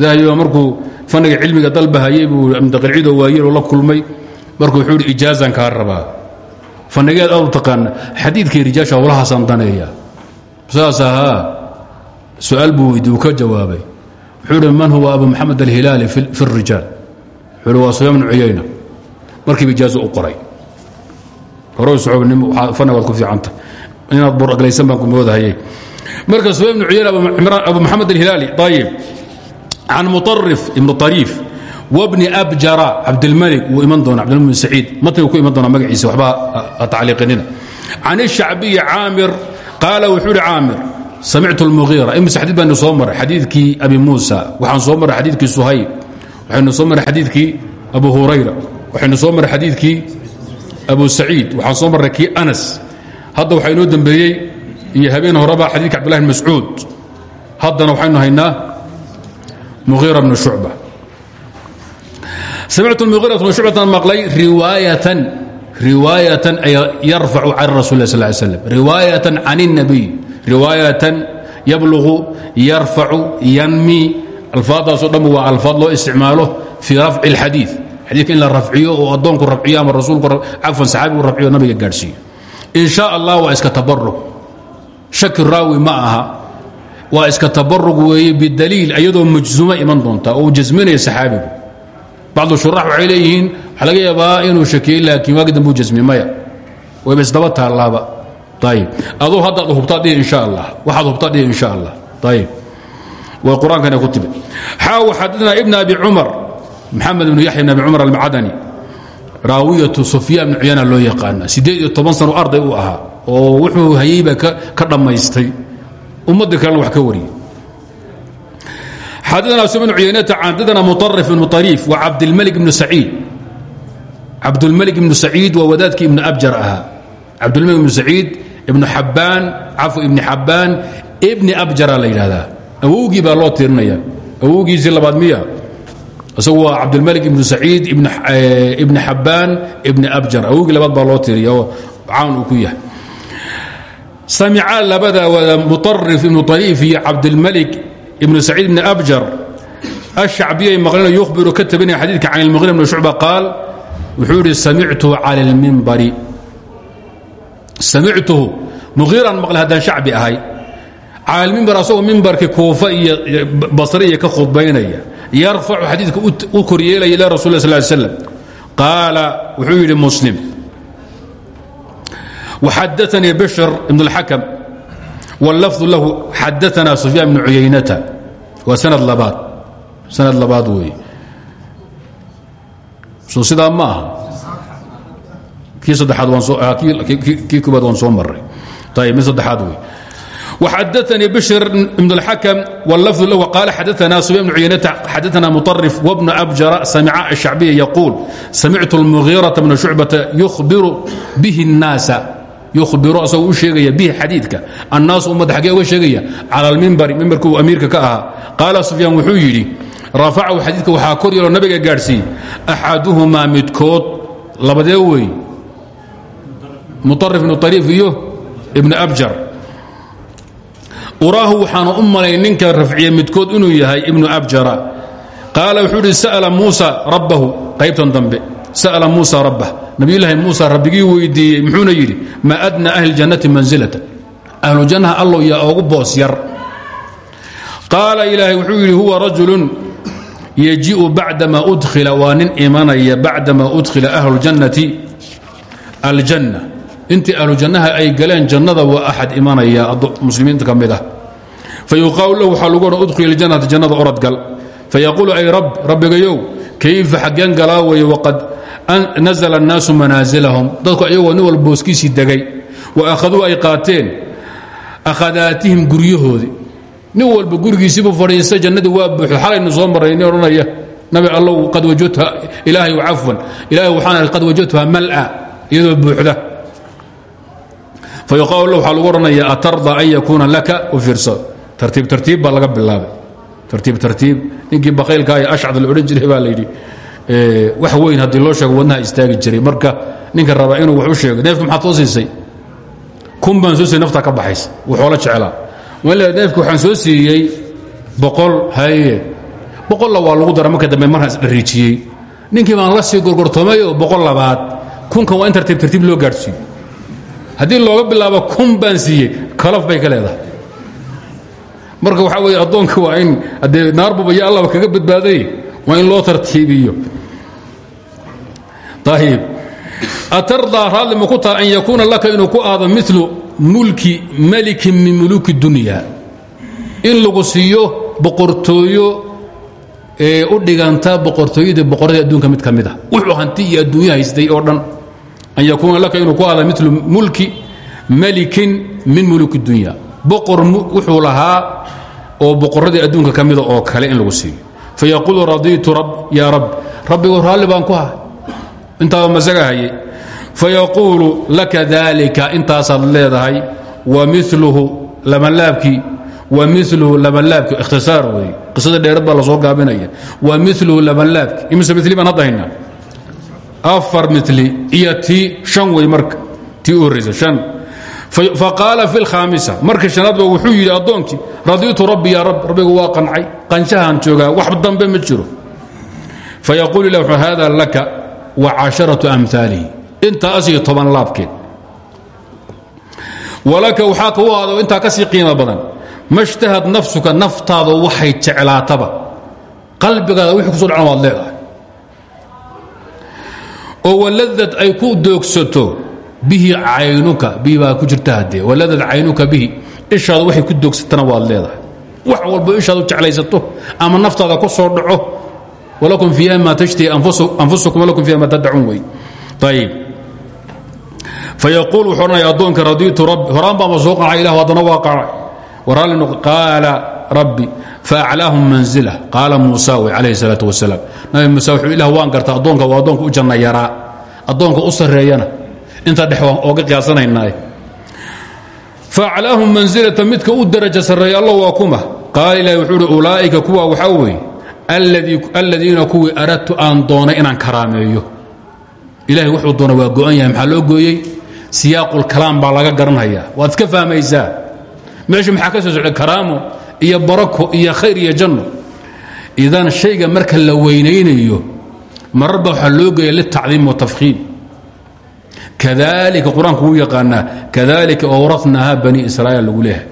Speaker 1: Dahabi baa markuu fanniga cilmiga dalbahayey buu mudaqilciidoo waayeloo la kulmay. Markuu wuxuu ijaazan kaa rabaa. Fannigeed aad u taqaana xadiidkii rijaasha howlahaasaan daneeya saas ahaa su'aal buu weydi uu ka jawaabay. Wuxuu man huwa abu maxamed alhilaali fi الrijaal wuxuu ihi waa sufyaan bnu cuyayna u qoray. Hore socobnim fanni waad ku fiicanta inaad buraglaysan baan ku moodahay marka subayl ibnu cuyayn abu maxamed alhilaali ayib can muarif ibnu ariif wbni abjara cabdilmalik wuu iman doona bdilm bn saciid. Matnigu ku iman doona magaciisa waxba ha tacliiqinina. Can ishacbiyi caamir qaala wuxuu ihi caamir samictu اlmuhiira imise xadid baynu soo maray xadiidkii abi muusa. Waxaan soo maray xadiidkii suhayb. Waxaynu soo marray xadiidkii abu hurayra. Waxaynu soo marray xadiidkii abu saciid. Waxaan soo marray kii anas hadda waxaa inoo dembeeyey iyo habeen horeba xadiidka cabdillahi bn mascuud haddana waxaynu haynaa muhiira bnu shucba samictu muhiira bnu shucbatan maqlay riwaayatan riwaayatan ay yarfacu can rasul lah sal slam riwaayatan can الnabiy riwaayatan yablugu yarfacu yanmi alfaadaasoo dhammu waa alfaad loo isticmaalo fii rafci اlxadiid xadiidka in la rafciyo oo addoonku rafciyo ama rasuulku cafwan saxaabigu rafciyo nabiga gaadhsiiyo in sha allah waa iska tabarug shaki raawi ma aha. Waa iska tabarug weeye bidaliil iyadoo majzuma iman doonta oo uu jasminaya saxaabigu. Bacdu shurax waxay leeyihiin waxaa laga yaabaa inuu shakiyey laakiin waagi dambe u jasmi maya. Wayba isdaba taallaaba. Ayib aduu haddaad hubtaa dhihi insha allah. Waxaad hubtaa dhihi insha allah. Ayib way qur'aankana ku timid xaaw xadadna ibn abi cumar maxamed ibnu yaxya ibn abi cumar almacadani raawiyatu sufyaan ibnu cuyana loo yaqaana siddeed iyo toban sano arday u ahaa oo wuxuu hayeyba ka dhammaystay. Ummadda kalena wax ka wariyey. Xadana bn cuyaynata xadana muطarif ibnu طariif wa cabdilmalik ibnu saciid. Cabdulmalik ibnu saciid waa wadaadkii ibnu abjar ahaa. Cabdulmalik ibnu saciid ibnu xabbaan cafu ibni xabbaan ibni abjara la yidhahdaa awowgii baa loo tirinaya awowgiisii labaad miya isagu waa cabdilmalik ibnu saciid ibni eh, xabbaan ibni abjar. Awogii labaad baa oo caan ku yahay. Samicaa labadaa wada muarif ibnu ariif iyo cabdilmalik ibnu saciid ibni abjar. Ashacbiyay maqlina yuhbiru ka tabinaya xadiidka can ilmuqira bn shucba qaal wuxuu yidhi samictuhu cala lmimbari samictuhu muqiiraan maqlay haddaan shacbi ahay. Cala lmimbar asagoo mimbarkii kuufa iyo basri ka khudbaynaya yarfacu xadiidka u koryeelaya ila rasul sl slam qaala wuxuu yidhi muslim waxadaanii bishr ibn اlxakam wاllafdu lahu xadaanaa sufyaan bnu cuyaynata waa sanad labaad. Sanad labaad weeye. Soo sidaa ma aha. Kii saddexaad waan soo kii koobaad waan soo maray ayb mid saddexaad wey وxadثnي bشر بن الحكم واللفظ له قال xadثna سفyان بن عyynة xadثna مطرف وبن أبجر سمع الشhعبي يقول سمعت المغيرة بن شعبة يخبر به الناaس yuhbiru asagoo u sheegaya bihi xadiidka annaasu ummadda xaggee uga sheegaya cala almimbari mimbarka uu amiirka ka ahaa qaala sufyaan wuxuu yidhi rafacahu xadiidka waxaa kor yeeloo nabiga gaadhsiiyey axaduhumaa midkood labadee wey muطarif ibnu ariif iyo ibnu abjar uraahu waxaana u malay ninka rafciye midkood inuu yahay ibnu abjara. Qaala wuxuu idhi sa'la muusa rabbahu. Qaybtan dambe sa'la muusa rabbah. Nabiyulaahi muusa rabbigii weydiiyey muxuuna yidhi ma adna ahli jannati mansilata ahlujannaha allow yaa ogu boos yar. Qaala ilaahay wuxuu yidhi huwa rajulun yaji'u bacdama udkhila. Waa nin imanaya bacdama udkhila ahluljannati aljanna. Intii ahlujannaha ay galeen jannada waa axad imanaya. Muslimiinta ka mid ah fayuqaalu lahu waxaa lagu odhan udkhil iljannata jannada oradgal fayaquulu ay rab rabbigayow kayfa xaggeen galaa weye waqad nazla الnaasu manaasilahum dadku ayagoo nin walba booskiisii degay wa akhaduu ay qaateen akhadaatihim guryahoodii. Nin walba gurigiisiibuu fadhiista jannadii waa buuxo xalaynu soo marray nin nabi allow qad wajadtuha ilaahay cafwan ilaahay waxaan qad wajadtuha mal'a iyadoo buuxda. Fayuqaalu la waxaa lagu odhanaya atarda an yakuuna laka u fiirso tartiib tartiib baa laga bilaabay. Tartiib tartiib. Ninkii bakaylka ee ashcad la odhan jiray baa la yidhi wax weyn haddii loo sheego wadnaha istaagi jiray. Marka ninka raba inuu wax u sheego neefka maxaad soo siisay? Kun baan soo siiyey naftaa ka baxaysa. Wuxoola jeclaa. Wala neefka waxaan soo siiyey boqol haye boqolla waa lagu dara marka dambe markaan isdhariijiyey ninkii baan la sii gorgortoomay oo boqol labaad. Kunkan waa in tartiib tartiib loo gaadhsiiyo. Haddii looga bilaabo kun baan siiyey. Kalaf bay ka leedahay marka waxaa weeye addoonka waa in haddee naarbuba iyo allaba kaga badbaaday waa in loo tartiibiyo. Ayib atardaa raadli ma an yakuuna laka inuu ku aado milu mulki malikin min muluki dunya. In lagu boqortooyo ee u dhiganta boqortooyadii boqorradii adduunka mid ka mid ah. Hanti iyo adduunya haystay oo dhan. An yakuuna laka inuu ku aado milu mulki malikin min muluki dunya boqor wuxuu lahaa oo boqorradii adduunka ka mida oo kale in lagu siiyo. Fayaquulu radiitu yaa rab rabbigu raalli baan ku ahay intaaba masaga hayay. Fayaquulu laka dalika intaasaad leedahay wa miluhu lamalaabkii wa miluhu lamalaabkii ikhtisaar weeye. Qisada dheerad baa la soo gaabinaya. Wa miluhu lamalaabki imise mili baan hadda haynaa? Afar mili iyo shan wey marka. Tii u shan faqaala fi lkhaamisa marka shanaadba wuxuu yidhi addoonkii radiitu rabbi yaa rab rabbigu waa qancay qanshahaan joogaa wax dambe ma jiro. Fayaquul ilah wuxuu hada laka wa casharatu amhaalihi intaas iyo toban laabkeed. Walaka waxaa kau aado intaa ka sii qiimo badan. Ma shtahad nafsuka naftaada waxay jeclaataba. Qalbigaada wixii kuso dhacan waad leedahay. Oo bihi caynuka bihi baa ku jirta haddee. Waladad caynuka bihi ishaada waxay ku doogsatana waad leedahay. Wax walbo ishaadu jeclaysato ama naftaada ku soo dhaco walakum fiiha ma tashtahi anfusukum walakum fiiha ma taddacuun wey. Ayib fayaquul wuxuu odhanaya addoonka radiitu rabbi horaan baama soo qancay ilah haddana waa qancay waraalli noq qaala rabbi faaclaahum manzila. Qaala muusa wey calayhi salaatu wasalaam. Nabi muuse wuxuu ilah waan garta addoonka waa addoonka u janna yaraa u sarreeyana inta dhex waan ooga qiyaasanaynaaye faaclaahum mansilata midka u daraja sarreeya alla waa kuma. Qaala ilahi wuxuu uhi ulaa'ika kuwa waxaa weeye aladiina kuwii aradtu aan doonay inaan karaameeyo. Ilahay wuxuu doona waa go'an yahay maxaa loo gooyey? Siyaaqulkalaam baa laga garanhayaa waad iska fahmaysaa? Meesha maxaa ka soo socda karaamo iyo barako iyo khayr iyo janno. Idan shayga marka la weynaynayo mararba waxaa loo geeya litacdiim watafkiim kadalika qur'aanku wuu yaqaanaa kadalika awratnaha bani israa'iil lagu leehay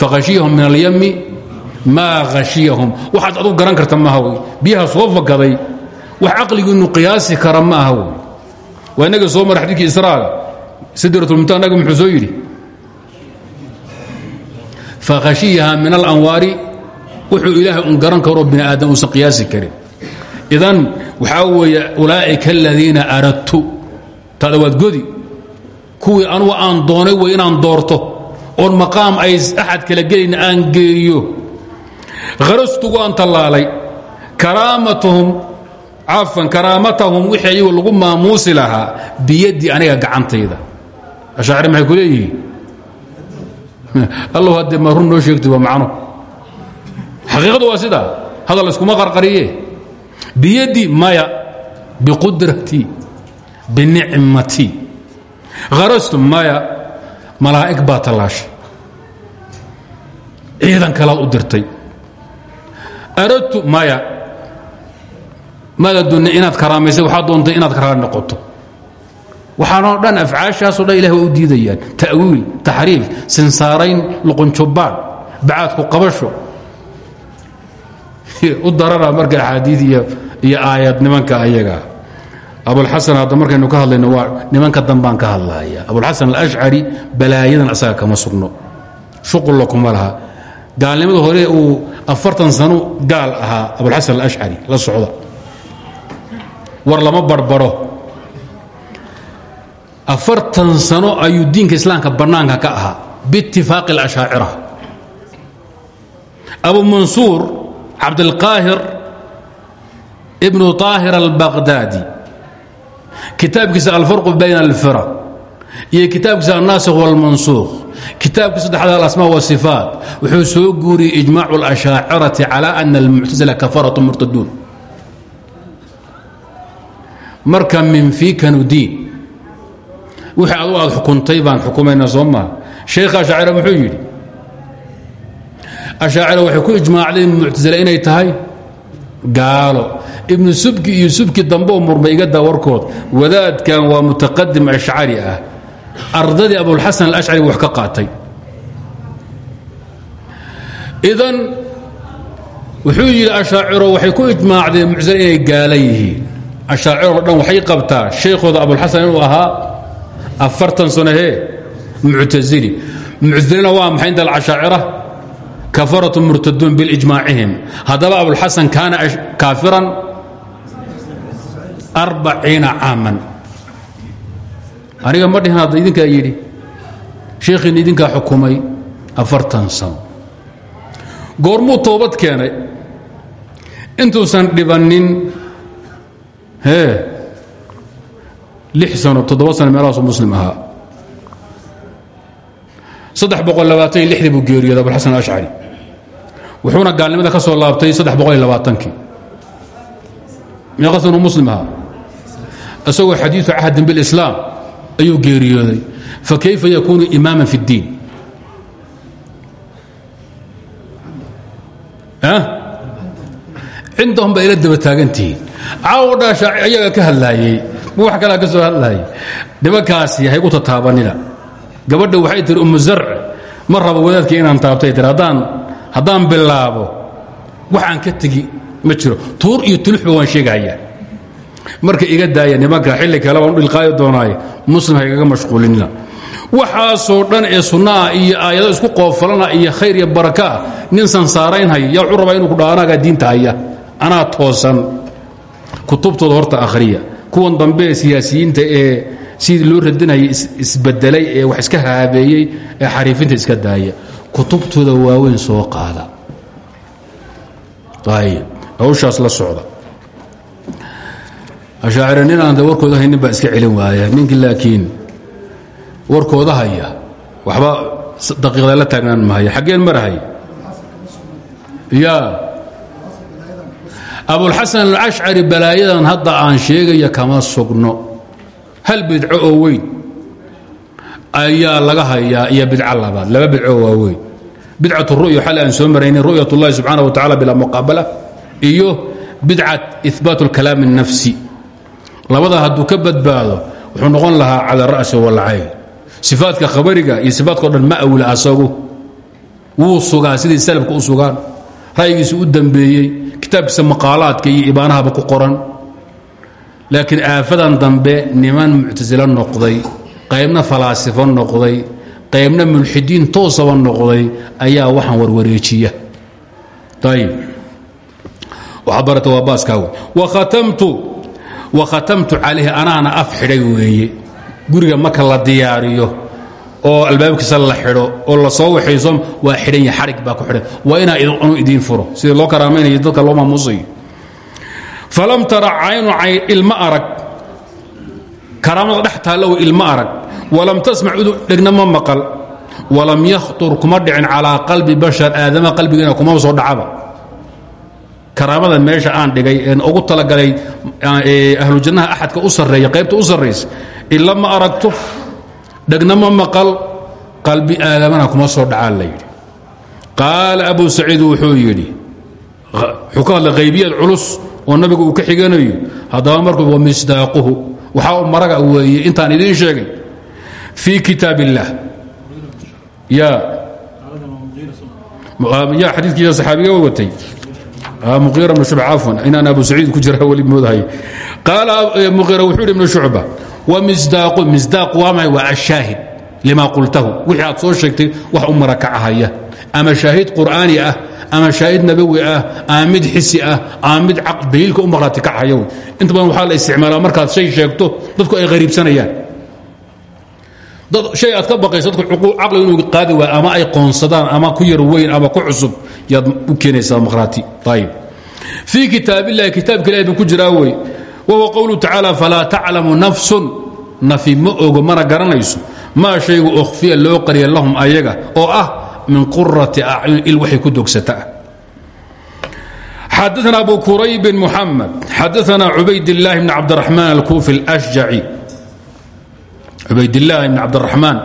Speaker 1: fakhashiyahum min alyami maa khashiyahum waxaad aduu garan karta maaha wey biyaha soo fakaday wax caqligiinnu qiyaasi kara ma aha wey waa inaga soo mara xadiidkii israaga sidratulmuntaha naga muxuu soo yidhi? Fakhashiyaha min alanwaari wuxuu ilaahay un garan karoo bini aadam uusan qiyaasi karin idan waxaa weeye ulaa'ika aladiina aradtu. Taada waad godi. Kuwii anugu aan doonay wey inaan doorto. Oon maqaam ay axad kala gelin aan geeyo. Kharastugu aan tallaalay. Karaamatahum cafan karaamatahum wixii lagu maamuusi lahaa biyaddi aniga gacantayda. Ashaacri maxay ku leeyihiin? Allow haddee sheegti waa macno. Xaqiiqadu waa sidaa hadal iskuma qarqariye biyaddi maya biqudratii binicmatii kharastu maya malaa'ig baa tallaashay ciidan kalaad u dirtay aradtu maya maada dunne inaad karaamaysay waxaa doontay inaad karaar noqoto waxaanoo dhan afcaashaaso dhan ilahi waa u diidayaan ta'wiil taxriif sinsaarayn luqunjubbaan bacaadku qabasho u darara marka axaadii iyo aayad nimanka ayaga. Abulxasan hadda markaynu ka hadlayno waa nimanka dambaan ka hadlaya abulxasan alashcari balaayadan asaga kama sugno. Shuqulla kuma laha. Gaalnimada hore uu afartan sano gaal ahaa abulxasan alashcari la socda. War lama barbaro. Afartan sano ayuu diinka islaamka bannaanka ka ahaa biitifaaqi اlashaacira abu mansuur cabdilqaahir ibnu طaahir albaqhdaadi kitaabkiisa alfarqu bayna alfiraq iyo kitaabkiisa annaasikh wاlmansuukh kitaabkiisa saddexda alasmaa wasifaat wuxuu soo guuriyey ijmaacu اlashaacirati calى ana almuctasila kafaratu murtaduun marka min fiikanu diin wixii adu aad xukuntay baan xukumayna soo maa sheekha ashaacira muxuu yidhi ashaacira waxay ku ijmaacday muctasile inay tahay? Gaalo. Ibnu subki iyo subki dambe oo murmay iga daa warkood wadaadkan waa mutaqadim ashcari ah. Ardadii abulxasan alashcari wax ka qaatay. Idan wuxuu yidhi ashaaciro waxay ku ijmaacdeen muctasile inay gaala yihiin. Ashaaciro dhan waxay qabtaa shaykhooda abulxasan inuu ahaa afartan sano hee muctasili muctasilina waa maxay inta alcashaacira kafaratu murtaduun bilijmaacihim haddaba abulxasan kaana kaafiran arbaciina caaman aniga ma dhihin hadda idinkaa yidhi sheekhiina idinkaa xukumay afartan sano goormuu toobad keenay intuusan dhibannin hee lix sano toddoba sano meelahaasu lixdii buu geeriyooda abulxasan alashcari wuxuuna gaalnimada ka soo laabtay saddex boqol iyo labaatankii. Meeqa sanu muslim ahaa. Isagoo xadiidu cahdin bilislaam ayuu geeriyooday. Fakayfa yakuunu imaaman fi اddiin cindahum baa ila daba taagantihiin caawo dhaasha ayaga ka hadlaayey. Wax kalaa ka soo hadlaayay nimankaasi hay u tataabanina gabadha waxay tihi umu zarc ma rabo wadaadkii inaan taabtay tir haddaan bilaabo waxaan ka tegi ma jiro. Tuur iyo tuluxba waan sheegahayaa marka iga daaya nimanka xilli kale baan u dhilqaayi doonaaye muslim ha igaga mashquulinina waxaasoo dhan ee sunnaah iyo aayado isku qoofalana iyo khayr iyo barakaah nin sansaaraynhaya yaa wuxuu rabaa inuu ku anagaa diinta haya. Anaa toosan. Kutubtooda horta akhriya. Kuwan dambe siyaasiyiinta ee sidii loo radinayay isbedelay ee wax iska haabeeyey ee xariifinta iska daaya. Kutubtooda waaweyn soo qaada. Hawshaas la socda. Ashaacira nin aan de warkooda haynin baa iska celin waaya ninkii laakiin warkooda haya waxba daqiiqda la taagnaan mahay xaggeen marahay ya abulxasan alcashcari balaayadan hadda aan sheegaya kama sugno hal bidco oo weyn ayaa laga hayaa iyo bidco labaad laba bidco waaweyn bidcat ru'ya xal aan soo maraynin ru'yat اllahi subxaana wa tacala bilaa muqaabala iyo bidcat ihbaat اlkalaam الnafsi labada hadduu ka badbaado wuxuu noqon lahaa cala ra'si walcayn sifaadka khabariga iyo sifaadkao dhan ma awla asagu wuu sugaa sidii salafka u sugaan ra'yigiisa u dambeeyey kitaabkiisa maqaalaadka iyo ibaanahaba ku qoran laakiin aafadan dambe niman muctasilo noqday qaybna falaasifo noqday qaybna mulxidiin toosaba noqday ayaa waxaan warwareejiya. Wakhatamtu calayhi anaana af xidhay weeye. Guriga marka la diyaariyo oo albaabkiisa la xidho oo la soo waxayso waa xidhan ya xarig baa ku xidhan. Waa inaa inu idiin furo. Sidii loo karaamaynayo dadka loo maamuusayo falam tara caynu cayn ilma arag. Karaamada dhex taallow ilma arag. Walam tasmac udu maqal. Walam yakhtur kuma dhicin qalbi bashar aadama qalbigiina kuma soo dhacaba. Karaamada meesha aan dhigay een ugu talagalay ahlujannaha axadka u sarreeya qaybta u sarraysa ila ma aragto dhegna ma maqal qalbi aadamana kuma soo dhacaa la abu saciid wuxuu yidhi wuxuu ka hadlay qaybiyaad culus oo nabigu uu ka xiganayo haddaba markuu wa misdaaquhu. Waxaa maraga weeye intaan idiin sheegay fii kitaab illaah ya xadiidkiisa saxaabiga watay muqira bnu shucba cafwan inaan abu saciid ku jira weli moodahay qaala wuxuu yidhi ibnu shucba wmisdaaqu misdaaq waa maxay waa ashaahid lima qultahu. Wixii soo sheegtay wax u marakacahaya ama shaahid qur'aani ah ama shaahid nabawi ah ama mid ah ama mid daliilka u maqlaati kacaya wey inta badan waxaa la isticmaalaa markaad shay sheegto dadku ay qariibsanayaan. Dad shay aad ka baqayso dadku caqli inuu qaadi waay ama ay qoonsadaan ama ku yar weyn ama ku cusub yaad u keenaysaa maqhraati ayib fii kitaabillahi kitaabka ilahi buu ku jiraa wey wahuwa qowluhu tacaala falaa nafsun. Nafi ma ogo mana garanayso. Maa shaygu ukhfiya loo qariya lahum ayaga oo ah min qurati acyun il waxay ku dogsataa xadaana abu quraybin muxamed xadaana cubaydاllahi bn cabdiraxmaan alkuufi اlashjaci cubaydاllahi bn cabdiraxmaan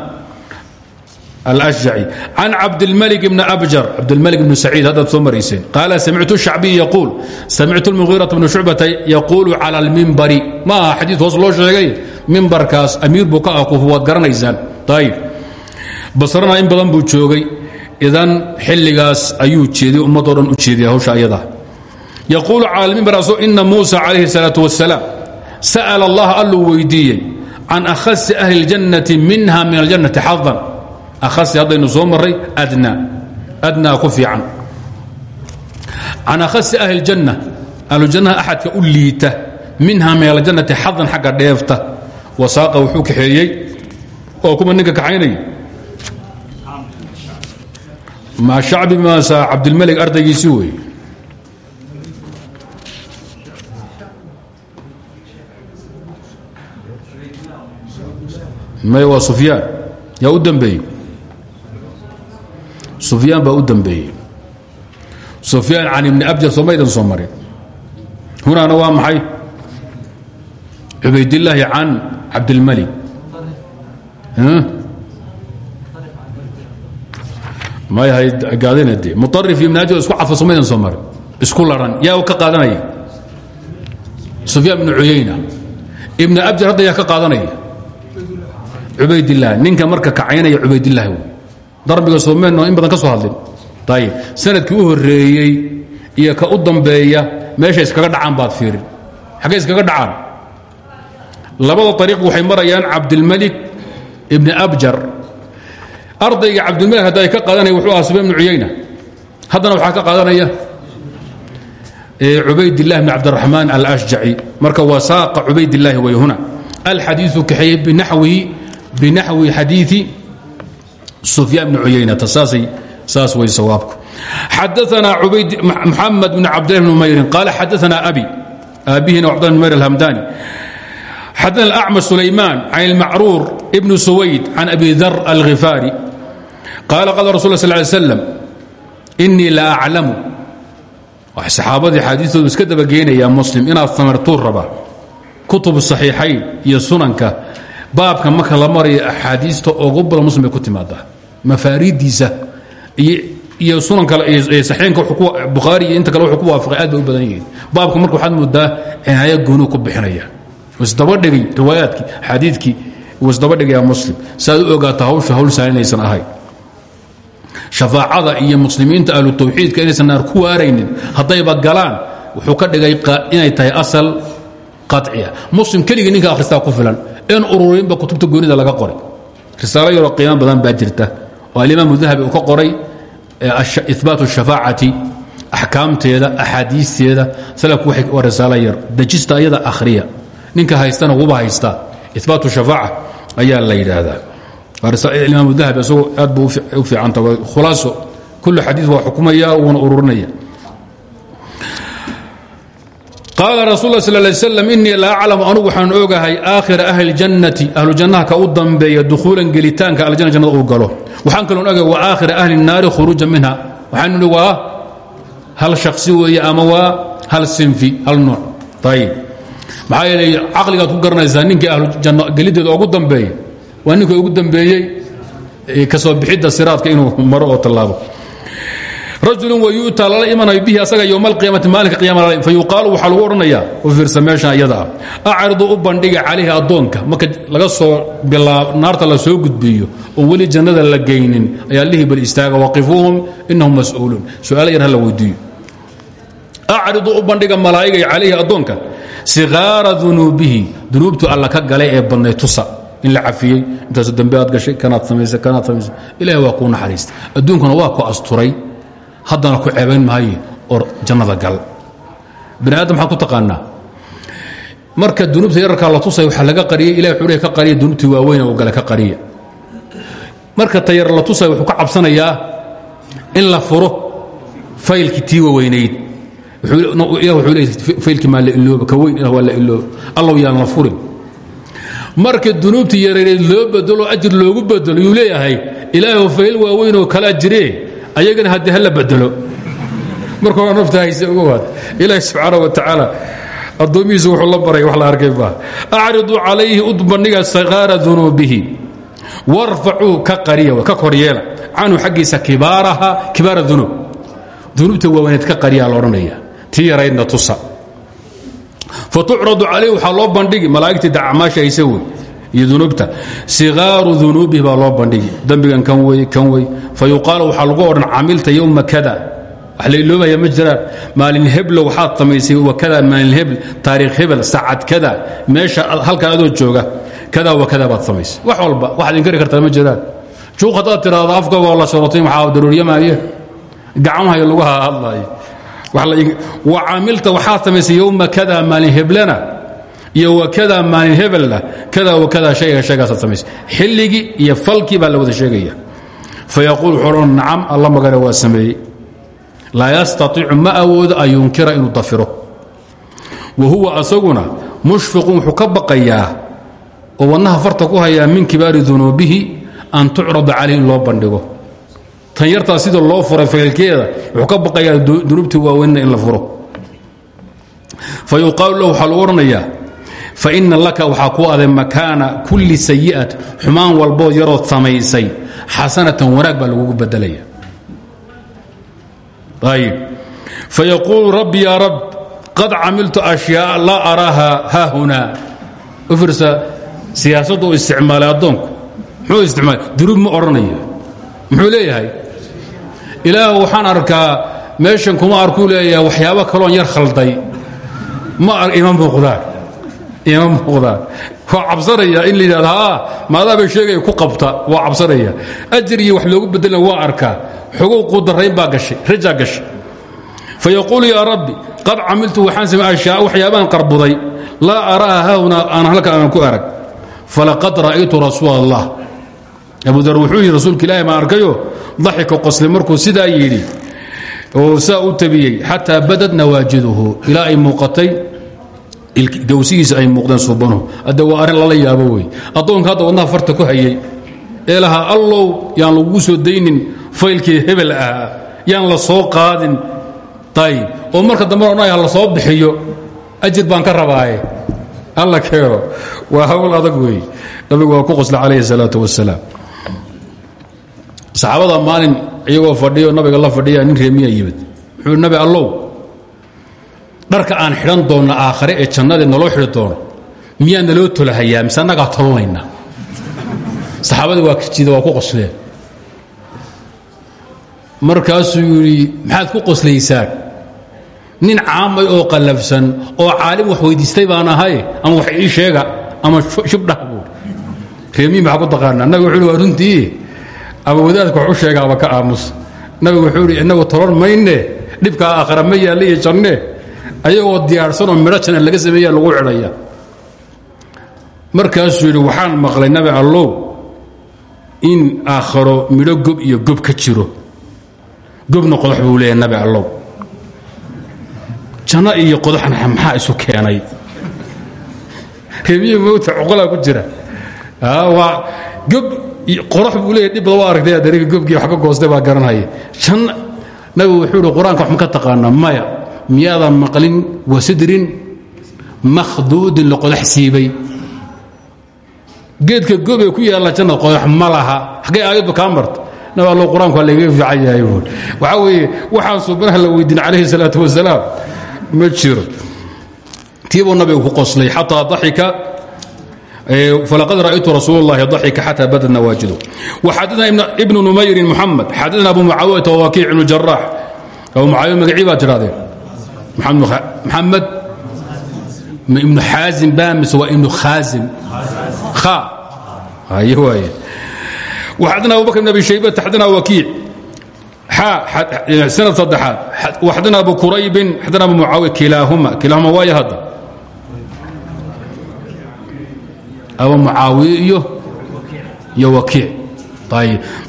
Speaker 1: الأشجعي عن عبد الملك بن أبجر عبد الملك بن سعيد هذا soo marayseen قال سمعت الشعبي يقول سمعت المغيرة بن شعبة يقول على المنبر ma aha xadيiث hoos loo sheegay mimbarkaas amiir buu ka ah kufu waad garanaysaan ayib basrana in badan buu joogay idan xilligaas ayuu jeeday ummadoo dhan u jeediya hawsha ayada يقول على المنبر إن موسى عليه الصلاة والسلام سأل الله alluu weydiiyey عن أخس أهل الجنة منها من الجنة حظا akhasi haddaynu soo maray adnaa adnaa ku fiican can akhasi ahli اljanna ahlujannaha axadka u liita minha min aljannati xadan xagga dheefta wasaaqa wuxuu kaxeeyey oo kuma ninka kaxaynay ma shacbi maasa cabdilmelig ardaygiisi wey may waa sufyaan. Yaa u dambeeyey. Sufyaan baa u dambeeyey. Sufyaan can ibni abjar somaydan soo marin. Hunaana waa maxay? Cubaydillaahi can cabdilmalik may gaadina de muarif iyo ajar isku cadfa somaydan soo marin isku laran. Yaa ka qaadanaya. Sufyaan ibnu cuyayna ibn abjar hadda yaa ka qaadanaya. Cubaydilah ninka marka kacaynaya cubaydilahi wey. Darbiga soomeenno in badan ka soo hadlin. Ayib sannadkii u horeeyey iyo ka u dambeeya meesha iskaga dhacaan baad fiirin. Xaggay iskaga dhacaan? Labada ariiq waxay marayaan cabdilmalik ibni abjar ardayga cabdilmalik hadda ka qaadanaya wuxuu ahaa sufyaan ibnu cuyayna haddana waxaa ka qaadanaya cubaydilah bn cabdiraxmaan alashjaci marka wasaaqa cubaydillaahi way huna. Alxadiiu kaxeeye binaxwihi binaxwi xadiii sufyaan bn cuyaynata saasay saas way sawaabku. Xadaana muxamed bn cabdillahi bn mayrin qaala xadaana abi aabihina cabdillah bn mayr alhamdani xadaana acmash sulaymaan can ilmacruur ibn suwayd can abi dar alghifaari qaala qaala rasul sl ly slam innii la aclamu saxaabadii xaadiistoodu iska dabageenayaa muslim inaad samartuu raba kutubu saxiixayn iyo sunanka baabka marka la marayo axaadiista ugu badan muslim bay ku timaadaa mafaariiddiisa iyo sunanka saxiinka bukhaari iyo inta kale wuxuu ku waafaqay aad bay u badan yihiin baabka marka waxaad moodaa cinaayo goonuu ku bixinaya isdabadhigay riwaayaadkii xadiidkii wuu isdabadhigayaa muslim saaad u ogaataa hawsha hawl saalinaysan ahayn shafaacada iyo muslimiinta ahlu tawxiidka inaysan naar ku waaraynin haddayba galaan wuxuu ka dhigay inay tahay asal qaciya muslim keligii ninka akhristaa ku filan in ururinba kutubta goonida laga qoray. Risaalo yaroo qiimo badan baa jirta. Oo alimaamu dahabi uu ka qoray ibaat shafaacati axkaamteeda axaadiisteeda. Salafku waa risaalo yar. Dejista ayada akhriya. Ninka haystana wuba haystaa. Ibaat shafaaca ayaa la yidhaahdaa imaam dahabi isagoo aad bu u fiicanta khulaaso. Kullu xadiid waa xukumaya wuuna ururinaya. Qaala rasul la sal slam innii la aclamu anugu waxaan ogahay aakhira ahli jannati. Ahlu jannaha ka u dambeeya dukhuulan gelitaanka aljanna jannada uu galo. Waxaan kaloon ogahay wa aakhira ahli الnaari khuruuja minha. Waxaan nihi waa hal shaksi weeye ama waa hal sinfi hal nooc. Ayib maxaa yeelay caqligaad ku garanaysaa ninkii ahlu janno gelideeda ugu dambeeya waa ninka ugu dambeeyey ka soo bixidda siraadka inuu maro oo tallaabo. Rajulun wayu'ta lala imanayo bihi asaga yowma alqiyaamati maalinka qiyama fa yuqaalu waxaa lagu odhanayaa u fiirsa meeshan iyada ah acridu u bandhiga calayhi addoonka laga soo naarta la soo gudbiyo oon weli jannada la geynin ayaa lihi bal istaaga waqifuuhum inahum mas'uuluun yar la weydiiyo. Acridu u bandhiga malaa'igay calayhi addoonka sigaara dunuubihi alla ka galay ee badnay tusa in la cafiyey intaasu dambe aad gashay kanaad samaysay kanaad samaysay ilahi waa kuu naxariistay. Adduunkuna waa ku asturay. Haddana ku ceebayn maaye or jannada gal. Bani aadam ku taqaanaa marka dunuubta yararkaa la tusay waxaa laga qariyey ilahi wuxuu ka qariya dunuubtii waaweyn oo gale ka qariya marka tayar la tusay wuxuu ka cabsanayaa in la furo faylkii tii waweynayd ilah wuxuu leey faylkii maa la ka weyn ilah waa la ilooba allow yaan la furin marka dunuubtii yareereed loo bedelo ajir loogu bedelo yuu leeyahay ilaahw fayl waaweyn oo kalaa jiree ayagana haddii hala bedelo. Marka hore nafta hayse uga waad. Ilaahi wa tacaala addoomihiisu wuxuu la baray wax la arkay baa. Acridu calayhi u bandhiga sakaara dunuubihi. Ka qariya ka koryeela. Canhu xaggiisa kibaaraha kibaara dunuub. Dunuubta waaweyneed ka qariyaa laodhanaya tii yaraydna tusa fatucradu calayh waxaa loo bandhigi. Malaa'igtii dacmaasha hayse wey. Iyo dunuubta. Sigaaru dunuubihi baa loo bandhigi. Dembigan kan wey kan wey. Fa yuqaalu waxaa lagu odhan camilta yowma kada. Wax la iloobaya ma jiraan. Maalin heblo waxaad samaysay wakada kada meesha halkaa adoo jooga kada wa kada baad samaysay wax walba waxaad inkari kartaa ma jiraan. Juuq haddaad tiraahdo afkagoo la sharotay waxaa daruuriyamaaye gacmahayo laguha hadlaayo wa caamilta waxaad samaysay yowma kada maalin heblana iyo wakada maalin hebelna kada wakada shayga shaygaasaad samaysay xilligii iyo falkii baa la wada sheegaya fayaquul wuxuu odhan nacam alla magana waa sameeyey. Laa yastaiicu ma awoodo an yunkira inuu dafiro. Wa huwa asaguna mushfiqun wuxuu ka baqayaa oo wadnaha farta ku hayaa min kibaari dunuubihi an tucrada calayh in loo bandhigo tan yartaa sida loo furay faylkeeda wuxuu ka baqayaa dunuubtii waaweynna in la furo. Fa yuqaalu lahu fa ina laka waxaa ku aday makaana kulli sayi'at xumaan walbood yarood samaysay xasanatan wanaag baa lagugu bedelaya. Ayib. Fayaquulu rabbi yaa rab qad camiltu ashyaa laa araaha haahunaa u fiirsa siyaasaddu u isticmaalay muxuu isticmaalay dunuub ma odhanayo muxuu leeyahay ilaah waxaan arkaa meeshan kuma arkuu leeyahay waxyaabo kaloon yar khalday. Ma ima muuqdaan ima muuqdaan waa cabsanaya in la yidhahdo haa maadaabay sheegaya ku qabta. Waa cabsanaya iyo wax loogu bedelna waa arkaa. Xogow quudarayn baa gashay rajaa gashay. Fa yaquulu yaa rabbi qad camiltu waxaan samey ashyaa waxyaabaan qarbuday. Laa araaha haahunaa aan halkan aanan ku arag. Falaqad ra'aytu rasuul allah abu dar wuxuu yidhi rasuulka ilaahi baan arkayo? Daxika qosle markuu sidaa yidhi oo saa u tabiyey xataa badad nawaajiduhu ilaa ay muuqatay gawsigiisa ay muuqdeen suubanuhu hadde waa arrin lala yaabo wey. Addoonka hadda wadnaha farta ku hayey ee allow yaan lagugu soo daynin faylkii hebel ahaa yaan la soo qaadin ayb oo marka dambena odhanaya la soo bixiyo ajir baan ka rabaaye. Alla keeno waa hawl adag weeye nabigu waa ku qosla calayhi salaatu wasalaam saxaabada maalin iyagoo fadhiyo nabiga la fadhiya nin reemiya yimid. Wuxuu nabi allow. Dharka aan xidhan doonno aakhare ee jannadee naloo xidhi doono miyaa naloo tolahayaa? Mise annagaa saxaabadii waa kajida waa ku qosleen. Markaasuu yidhi maxaad ku qoslaysaan nin caamay oo qallafsan oo caalim wax weydiistay baan ahay ama wax ii sheega ama shubdhah buui reemiyi maxaa ku taqaanaa? Nabigu wuxuu runtii ama wadaadka wax u sheegaaba ka aamus. Nabigu wuxuu idhi innagu tolon mayne dhibkaa aakhara ma yaalla iyo janne ayagoo diyaarsanoo midho janna laga sameeya lagu cidhaya markaasuu yidhi waxaan maqlay nabi allow in aakharo midho gob iyo gob ka jiro. Gobna qodax buu leeyahay nabi allow. Janno iyo qodaxna maxaa isu keenay? Reemiyi mowta cuqolaa ku jira. Waa gob qorax buu leeyahy dhib bada waa aragtay adeeriga gobgii wax ka goostay baa garanhaya janna nabigu wuxuu ihi qur'aanka wax ma ka taqaanaa maya miyaadan maqlin wasidrin makhduudin la qodax siibay. Geedka gobee ku yaalla jannad qodax ma laha. Xaggay aayadba kaa marta nabi allo qur'aanku waa layga fiican yahay buui waxaa weeye waxaan suubanaha la weydiin calayhi salaatu wasalaam ma jiro. Tiibuu nabigu ku qoslay xataa daxika فلقد رأيت رسول الله ضحك حتى بدت نواجده وحدثنا ابن نمير محمد حدثنا أبو معاوية ووكيع بن الجراح أبو معاوية مقعي باترادين محمد محمد ابن حازم بامس وابن خازم خا ايوه ايه وحدثنا أبو بكر بن أبي شيبة حدثنا وكيع حا سنة صدحات وحدثنا أبو كريب حدثنا أبو معاوية كلاهما كلاهما وايا هذا abu mucaawiye iyo wakiic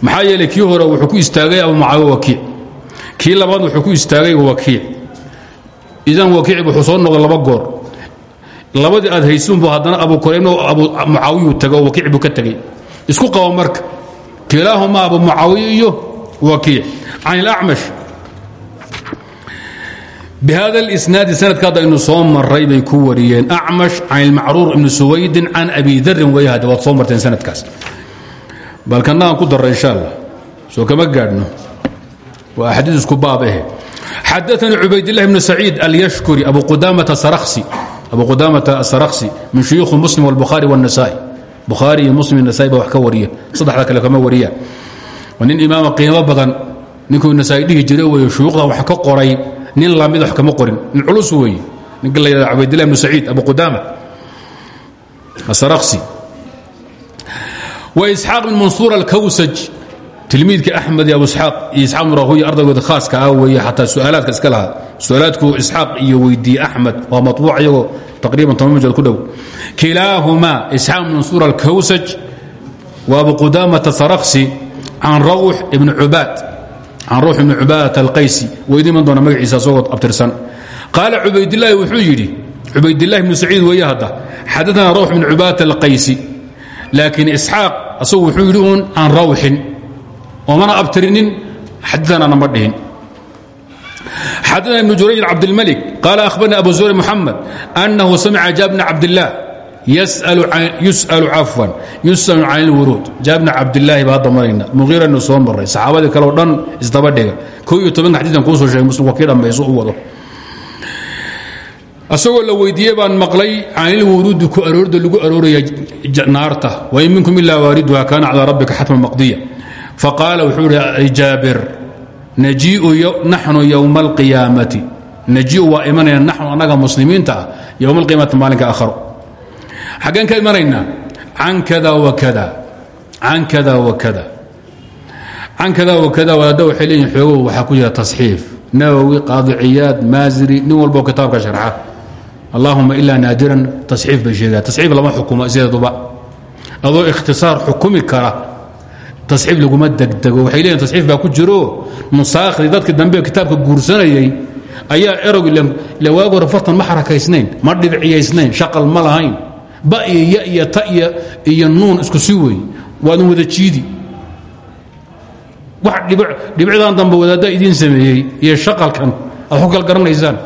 Speaker 1: maxaa yeeley kii hore wuxuu ku istaagay abu mucaawiye wakiic kii labaad wuxuu ku istaagay wakiic idan wakiic wuxuu soo noqday laba goor. Labadii aad haysunbu haddana abu kuraybna abu mucaawiyu tago wakiic buu ka tegey isku qabo marka. Kilaahumaa abu mucaawiye iyo wakiic can ilacmash bhada اsnaadi sanadka hadda aynu soo maray bay ku wariyeen acmash can ilmacruur ibni suwaydin can abi darin way hadde waad soo marteen sanadkaas balkanaan ku darra insha allah soo kama gaadhno waa axadiis isku baab ahe xadaanii cubaydillahi bni saciid alyashkuri abu qudamata saraksi abu qudamata asaraksi min shuyuukhi muslim wاlbukhaari wالnasa'i bukhaari iyo muslim nasa'i ba wax ka wariya saddexda kale kama wariyaan waa nin imaama qiimo badan ninkuu nasaai dhihi jiray wey shuyuukhda wax ka qoray nin la mid wax kama qorin. Nin culus weeye. Ninka la yidhahdo cabaydillah ibnu saciid abu qudaama. Asaraksi wa isxaaq bin mansuur alkawsaj. Tilmiidka axmed iyo abu isxaaq. Iyo isxaaq bin rahuya ardaygooda khaaska ah weeye xataa su'aalaadka iska lahaa. Su'aalaadku isxaaq iyo weydiiye axmed. Waa matbuuc iyagoo taqriiban toban majood ku dhow. Kilaahumaa isxaaq bin mansuur alkawsaj. Wa abu qudaamata saraksi can rawx ibni cubaad can ruux ibni cubaadat alqaysi weydi iman doona magaciisa asagoo abtirsan qaala cubaydilaahi wuxuu yidhi cubaydillahi bnu saciid weeye hadda xadaana rawx ibn cubaadat alqaysi laakiin isxaaq asagu wuxuu yidhi uun can rawxin oomana abtirinin xadaanana ma dhihin xadaana ibnu jurayj cabdilmalik qaala ahbarna abu zuhri muxamed annahu samica jaabna cabdillaah yus'alu cafwan yus'alu can ilwuruud jaabna cabdilaahi baa hadda marayna muqiiranu soo maray. Saxaabadii kaleo dhan isdaba dhiga ko iyo tobanka xadiikan kuu soo sheegay muslim waa kii dhammayso u wado. Asagoo la weydiiyey baan maqlay can ilwuruudi ku aroorda lagu arooraya naarta. Wain minkum ilaa waariduha kaana calaa rabbika xatman maqdiya. Faqaala wuxuu ihi jaabir naxnu yowma alqiyaamati najiiu waa imanayna naxnu annaga muslimiinta ah yowma alqiyaamati maalinka aakharo xaggeen ka imanaynaa can kada wakada can kada wakada can kada wakada wadaadda waxay leeyihiin xoogow waxaa ku jira tasxiif nawowi qaadi ciyaad maasiri nin walboo kitaabka sharxa. Allahuma ilaa naadiran tasxiif bay sheegaan tasxiif lama xukumo sideeduba. Adoo ikhtisaar xukumi kara tasxiif laguma degdego. Waxay leeyihiin tasxiif baa ku jiro. Musaakhdii dadka dambe kitaabka guursanayay ayaa erog ila waagi hore fartan ma xarakaysnayn ma dhibciyaysnayn shaqal ma lahayn ba iyo ya iyo ta iyo iyo nuun isku si wey waadun wada jiidi. Wax dhibicdan dambe wadaadda idiin sameeyey iyo shaqalkan aad xog kal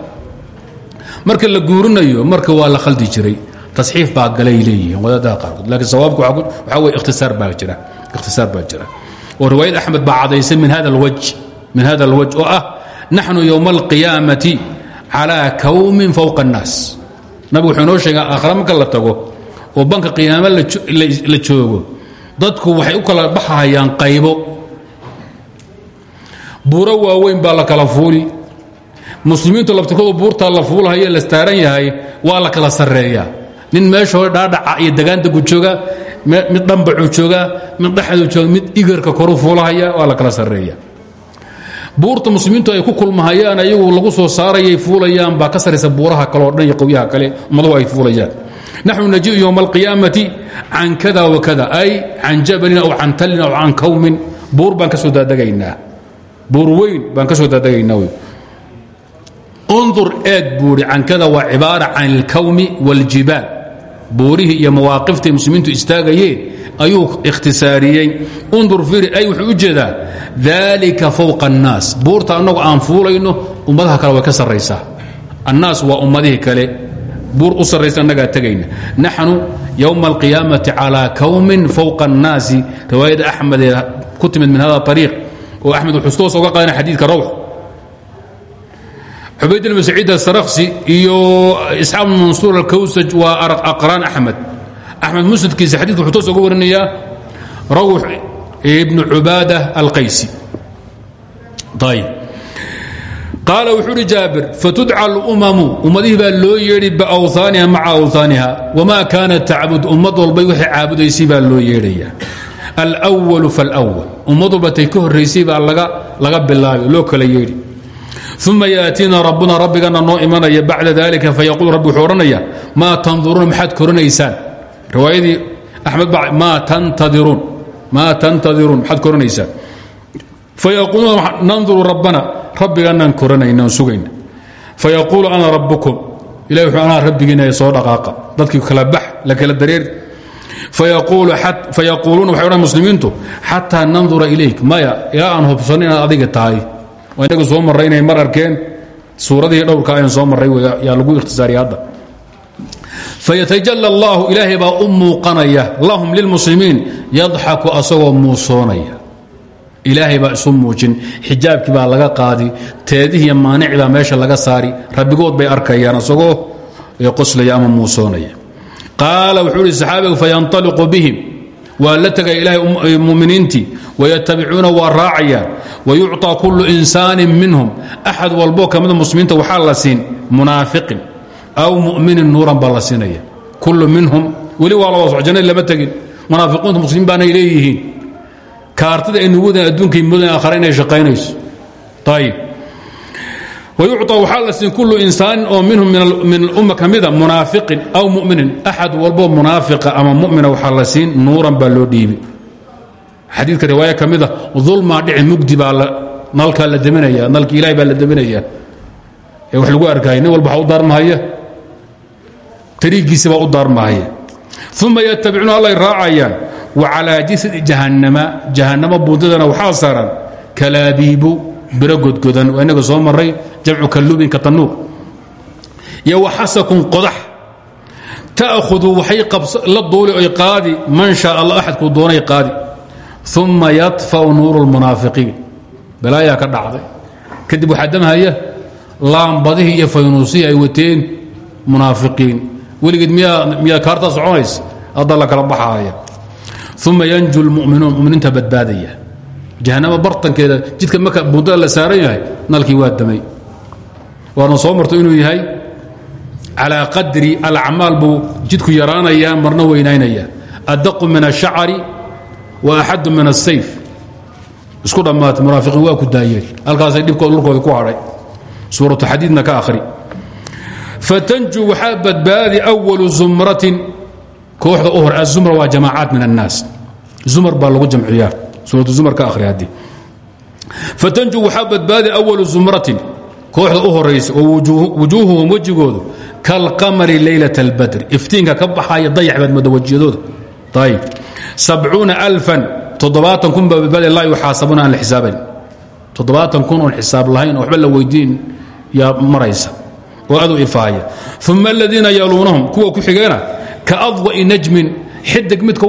Speaker 1: marka la guurinayo marka waa la khaldi jiray. Tasxiif baa galay leeyihiin wadaadaha qaarkood. Laakiin sawaabku waxaa weye ikhtisaar baa jira. Ikhtisaar baa jira. Oo riwaayad axmed baa cadaysay min hada alwaj min hada alwaj oo ah naxnu yowma alqiyaamati calaa kawmin fowqa annaas nabigu wuxuu inoo sheegaa aakhira marka la tago oo banka qiyaamo la joogo dadku waxay u kala baxahayaan qaybo. Buuro waaweyn baa la kala fuuli. Muslimiintu laftirkoodu buurtaa la fuulhayo la staaran yahay waa la kala sarreeyaa. Nin meesha hore dhaadhaca iyo dagaantagu jooga mid dhambacuu joogaa mid dhexdu jooga mid igarka koru fuulahaya waa la kala sarreeya buurta muslimiintu ay ku kulmahayaan ayagu lagu soo saarayay fuulayaan baa ka saraysa buuraha kale oo dhan iyo qowyaha kale ummaduhu ay fuulayaan. Naxnu najiu yowma alqiyaamati can kada wakada ay can jabalin aw can tallin aw can kawmin. Buur baan ka soo daadagaynaa buur weyn baan ka soo daadagaynaa wy undur eeg buuri cankada waa cibaara can اlkawmi wاljibaal buurihii iyo mawaaqiftai muslimiintu istaagayeen ayuu ikhtisaariyey. Undur fiiri ay wuxuu u jeedaa daalika fowqa annaas. Buurta annagu aan fuulayno ummadaha kale way ka sarraysaa. Annaas waa ummadihii kale. Buur u sarraysa annagaa tegayna. Naxnu yowma alqiyaamati calaa kowmin fowqa annaasi. Riwaayadda axmed ee ku timid min hada ariiq oo axmed wuxuustoos oga qaadana xadiidka rawx xubayd ibn saciid asaraksi iyo isxaaq bn mansuur alkawsaj waa aqraan axmed axmed musnadkiisa xadidka wuxuu toos oga warinayaa rawx ibnu cubaada alqaysi ayb qaala wuxuu uhi jaabir fatudca اlumamu ummadihii baa loo yeedhi biawhaaniha maca awhaaniha wamaa kaanat tacbud ummad walbay waxay caabudaysay baa loo yeedhaya alwalu falwal ummad walba tay ka horraysay baa laga bilaabay loo kala yeedhi uma yaatiina rabbuna rabbigana noo imanaya bacda dalika fayaquul rabbi wuxuu odhanaya maa tanduruuna maxaad koranaysaan riwaayadii axmed ba maa tantadiruun maa tantadiruun maxaad koranaysaan fayaquuluuna nanduru rabbana rabbiganaan koranayna sugayna fayaquulu ana rabbukum. Ilahi wuxuu anaa rabbigiina soo dhaqaaqa. Kala bax la kala dareer. Fayaquuluuna waxay odhan muslimiintu xataa nandura ilayk maya ilaa aan hubsanno inaad adiga tahay. Waa inagu soo marray mar arkeen. Suuradihii dhowrka ayaan soo marray yaa lagu ikhtisaariya faytajala allaahu ilaahay baa u muuqanaya lahum lilmuslimiin yadxaku asagoo muusoonaya ilaahay baa isu muujin xijaabkii baa laga qaadi teedihiiy maanici baa meesha laga saari rabbigood bay arkayaan asagoo qoslaya ama muusoonaya qaala wuxuu ihi saxaabigu fayanaliqu bihim waa la tegaya ilaahay muminiintii wayatabicuuna waa raacayaan wayucطaa kullu insaanin minhum axad walbo aw muminin nuuran baa la siinaya. Kullu minhum weli waa jannadi lama tegin. Munaafiqiintu muslimiin baanay leeyihiin. Kaartada ay nugudan adduunkay mudan aakhara inay shaqaynayso. Ayib wayucطى waxaa la kullu insaanin oo minhum min alumma ka mida munaafiqin aw muminin. Axad walboo munaafiqa ama mumina waxaa la siin nuuran baa loo dhiibi. Xadiidka riwaaya dhici mugdi baa nalkaa la deminaya nalki ilahay baa la deminaya ee wax lagu arkaya nin walba waxaa u daarmahaya tariigiisi baa u daarmahaya uma yatabicuuna allay raacayaan. Wa calaa jisdi jahannama jahannamo buundadana waxaa saaran kalaabiibu biro godgodan inaga soo maray jamcu kalluubin ka tanuuq. Iyo waxasakun qodax. Ta'hudu waxay la duuli oy qaadi man shaa allah axadkuu doonay qaadi. Uma yadfau nuuru lmunaafiqiin balaayaa ka dhacday. Kadib waxaa damhaya laambadihii iyo faynuusihii ay wateen munaafiqiin weligeed miyaa kaartaa soconaysa hadda la kala baxaaya uma yanju lmuminuun muminiinta badbaadaya. Jahanama bartankeeda jidka marka buundada la saaran yahay waa damay. Waana soo inuu yahay calaa qadri alacmaal buu jidku yaraanayaa marna weynaynaya. Addaqu min ashacari wa axadu min asayf isku dhammaatay munaafiqiin waa ku daayeen. Halkaasay dhibkood dhulkooda ku hadhay suuratu xadiidna ka akhri fatanju waxaa badbaadi awalu zumratin. Kooxda u hor azumra waa jamaacaat min annaas. Zumar baa lagu jamciyaa. Suuratu zumar ka akhri haddii. Fatanju waxaa badbaadi awalu zumratin. Kooxda u horaysa oo wujuuhuhum wejigoodu kalqamari laylat اlbadri iftiinka ka baxaya dayax baad mooda wejiyadooda ayib sabcuuna alfan toddobaatan kun baa badbaadi laa yuxaasabuuna aan la xisaabayn. Toddobaatan kun oon xisaab lahayn oo waxba la weydiin yaa maraysa oo adu ifaaya. Uma aladiina yaluunahum kuwa ku xigana ka adwa'i najmin xidig midka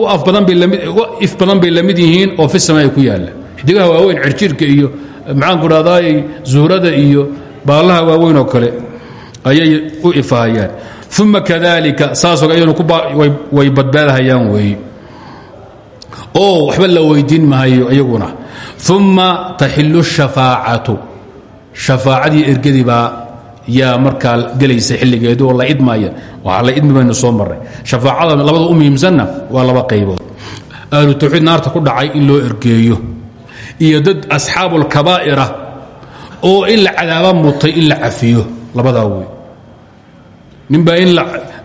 Speaker 1: if badan bay la mid yihiin oo fi samaa'i ku yaalla. Xidigaha waaweyn cirjirka iyo maxaanku dhahdaay zuhrada iyo baallaha waaweyn oo kale ayay u ifaayaan. Uma kadalika saasoo ayanu way badbaadahayaan weeye oo waxba la weydiin maayo iyaguna. Uma taxilu shafaacatu. Shafaacadii ergadii baa yaa markaa gelaysa xilligeedu oo la idmaya waa la idmi baynu soo marray. Shafaacada labada u waa laba qaybood. Ahlu tawxiid naarta ku dhacay in loo ergeeyo. Iyo dad asxaabu lkabaa'ira oo in la cadaaba mutay in la cafiyo. Labadaa wey ninbaa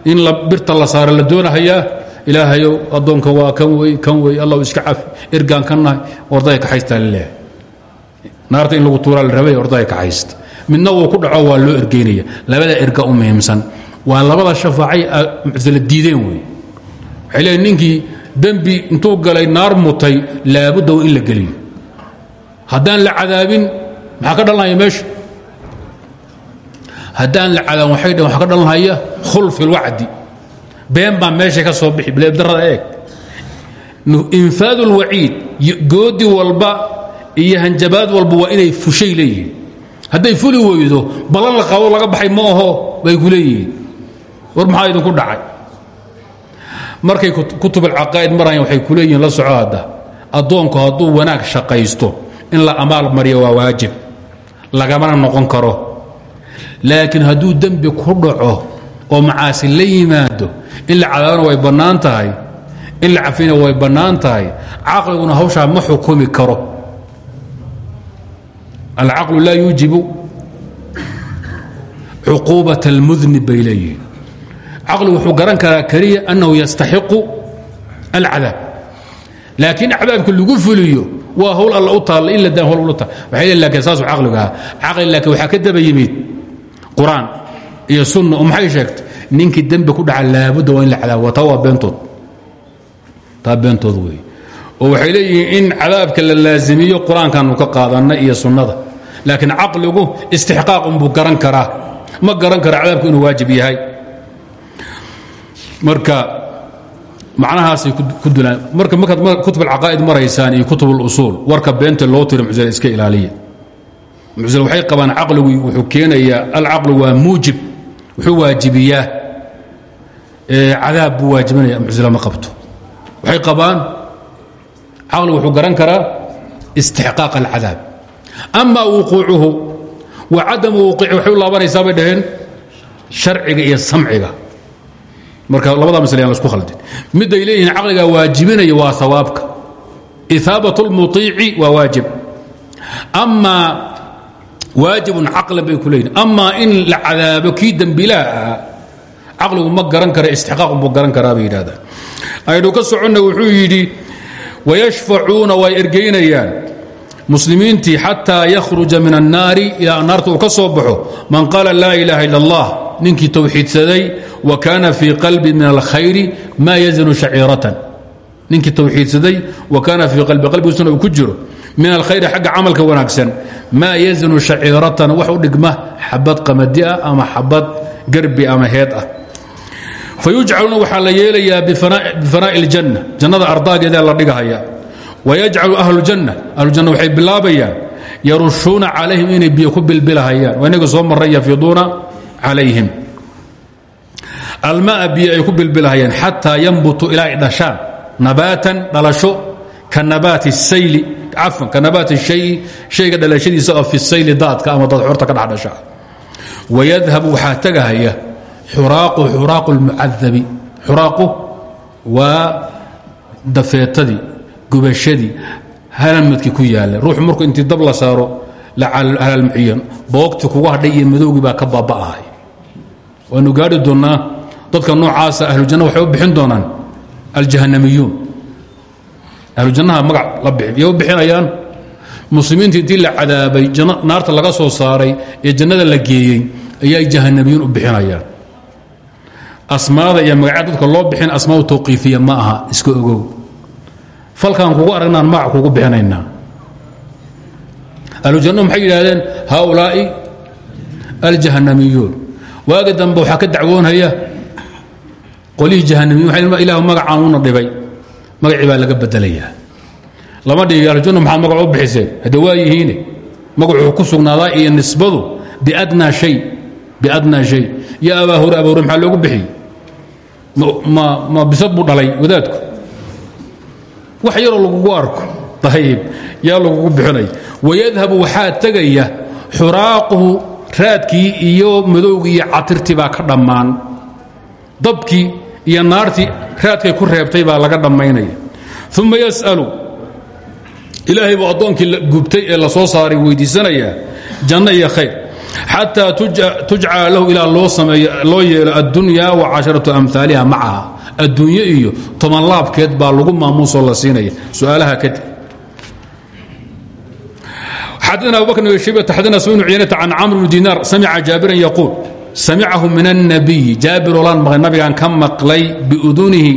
Speaker 1: in birta la saara la doonahayaa. Ilaahayow addoonkan waa kan wey kan wey allahu iska cafi ergaan ka nahay. Ordaya kaxaystaa laleehay naarta in lagu tuuraa la rabay ordaya kaxaysta midna uu ku dhaco waa loo ergeynaya. Labada erga u muhiimsan waa labada shafaacay muctala diideen wey waxay leeyiin ninkii dembi intuu galay naar mutay laabudda in la geliyo haddaan la cadaabin maxaa ka dhalanaya meesha? Haddaan la cadaabin waxay dhn waxa ka dhalanhaya khulfi lwacdi been baa meesha ka soo bixi bileebdarrada eeg. Infaad اlwaciid goodi walba iyo hanjabaad walba waa inay fushay leeyihiin hadday fuli weydo ballan la qabo laga baxay ma aho bay ku leeyihiin. War maxaa idinku dhacay? Markay kutub alcaqaa'id marayan waxay ku leeyihiin la soco hadda addoonku hadduu wanaag shaqaysto in la amaal mariyo waa waajib. Lagamana noqon karo. Laakiin hadduu dembi ku dhaco oo macaasi la yimaado in la cadaabana way bannaan tahay in la cafina way bannaan tahay caqliguna hawshaa ma xukumi karo alcaqlu laa yuujibu cuquubat اlmudnib bay leeyihiin caqligu wuxuu garan karaa keliya annahu yastaxiqu alcadaab laakiin cadaabka lagu fuliyo waa hawl alla u taalla in la hawl ula taal waxay leeyihiin laakiin saasuu caqligu ahaa caqli laakiin waxaa ka daba yimid qur'aan iyo sunna oo maxay sheegtay ninkii dembi ku dhaca laabudda waa in la cadaabo taa waa beentood taa beentood wey oo waxay leeyihiin in cadaabka la laazimiyo qur'aankaanu ka qaadanna iyo sunnada laakiin caqligu istixqaaqunbuu garan karaa. Ma garan kara cadaabku inuu waajib yahay. Marka macnahaasay ku dulaan. Marka markaad kutub alcaqaa'id maraysaan iyo kutub اlusuul warka beenta loo tiro muctila iska ilaaliya. Muctila waxay qabaan caqligu wuxuu keenayaa alcaqlu waa muujib wuxuu waajibiyaa. Cadaab buu waajibinaya muctila ma qabto. Waxay qabaan caqligu wuxuu garan karaa istixqaaq alcadaab ama wuquucuhu. Wa cadamu wuqiici waxay u laabanaysaa bay dhaheen sharciga iyo samciga. Marka labada masle aan isku khaldin. Miday leeyihiin caqligaa waajibinaya waa sawaabka. Ihaabat اlmuطiici waa waajib. Amaa waajibun caqlan bay ku leeyihiin in la cadaabo kii ma garan kara istixqaaqun buu garan karaa bay yidhahdaan aynu ka wuxuu yidhi wayashfacuuna way ergaynayaan muslimiintii xataa yakhruja min annaari ilaa naarta uu ka soo baxo man qaala laa ilaaha illa allah ninkii towxiidsaday wa kaana fii qalbi min alkhayri maa yazinu shaciiratan. Ninkii towxiidsaday wa kaana fii qalbi qalbigiisuna uu ku jiro min alkhayri xagga camalka wanaagsan. Maa yazinu shaciiratan wax u dhigma xabad ah ama xabad garbi ama heed ah. Fayujcaluuna waxaa la yeelayaa bifanaa'i اljanna jannada ardaageeda wayajcalu ahlujanna ahlujanna waxay bilaabayaan yarushuuna calayhim inay biyo ku bilbilahayaan waa inaga soo marray yafiduuna calayhim almaa biyo ay ku bilbilahayaan xataa yanbutu ilaa ay dhashaan nabaatan dhalasho ka nabaati sayli cafan ka nabaati shayi shayga dhalashadiisa oo fi sayli daadka ama dad xorta ka dhexdhasha wayadhabu waxaa tegahaya xuraaqu xuraaqu lmucadabi xuraaqu waa dafeetadii gubashadii halalmadkii ku yaalla. Ruuxu markuu intii dab la saaro halaalmuciyo boogtii kugu hadhay iyo madowgii ka baaba'ahay. Waanu gaari doonnaa dadka noocaasa ahlujanna waxay u bixin doonaan aljahanamiyuun ahlujannaha magac la bixi yay u bixinayaan. Muslimiinta intii la cadaabay naarta laga soo saaray ee jannada la geeyey ayay jahanamiyuun u bixinayaan. Asmaada iyo magacya dadka loo bixin asmaau tawqiifiya aha iska ogow falkaan kugu aragnaan magac kugu bixinaynaa. Ahlujanno maxay yidhaahdeen? Haaulaa'i aljahanamiyuun waagi dambe waxaa ka dacwoonhaya qolihii jahanamiyin ilah magacaan una dhibay. Baa laga bedelayaa lama dhigi ahlujanna maxaad magac u bixiseen? Hadde waa yihiine. Ku sugnaadaa iyo nisbadu biadnaa shay biadnaa shay. Ya abaa hore abaa hore maxaa loogu ma bisad buu dhalay wadaadku wax yaroo lagugu arko. Ayib yaa lagugu bixinay. Wayadhabu waxaa tegaya xuraaquhu raadkii iyo madowgii iyo catirtii baa ka dhammaan. Dabkii iyo naartii raadkay ku reebtay baa laga dhammaynaya. Uma yas'alu ilaahay buu addoonkii gubtay ee la soo saaray weydiisanayaa janno iyo khayr xataa tujcala lahu ilaa loo yeelo addunya wa casharatu amhaaliha macaha adduunyo iyo toban laabkeed baa lagu maamuusoo la siinaya su'aalaha kadib xadana abubakr bn shaybata xadana sma bnu ciyanata can camr bni dinaar samica jaabiran yaquul samicahu min الnabiyi jaabirolaan maqlay nabigaan ka maqlay biudunihi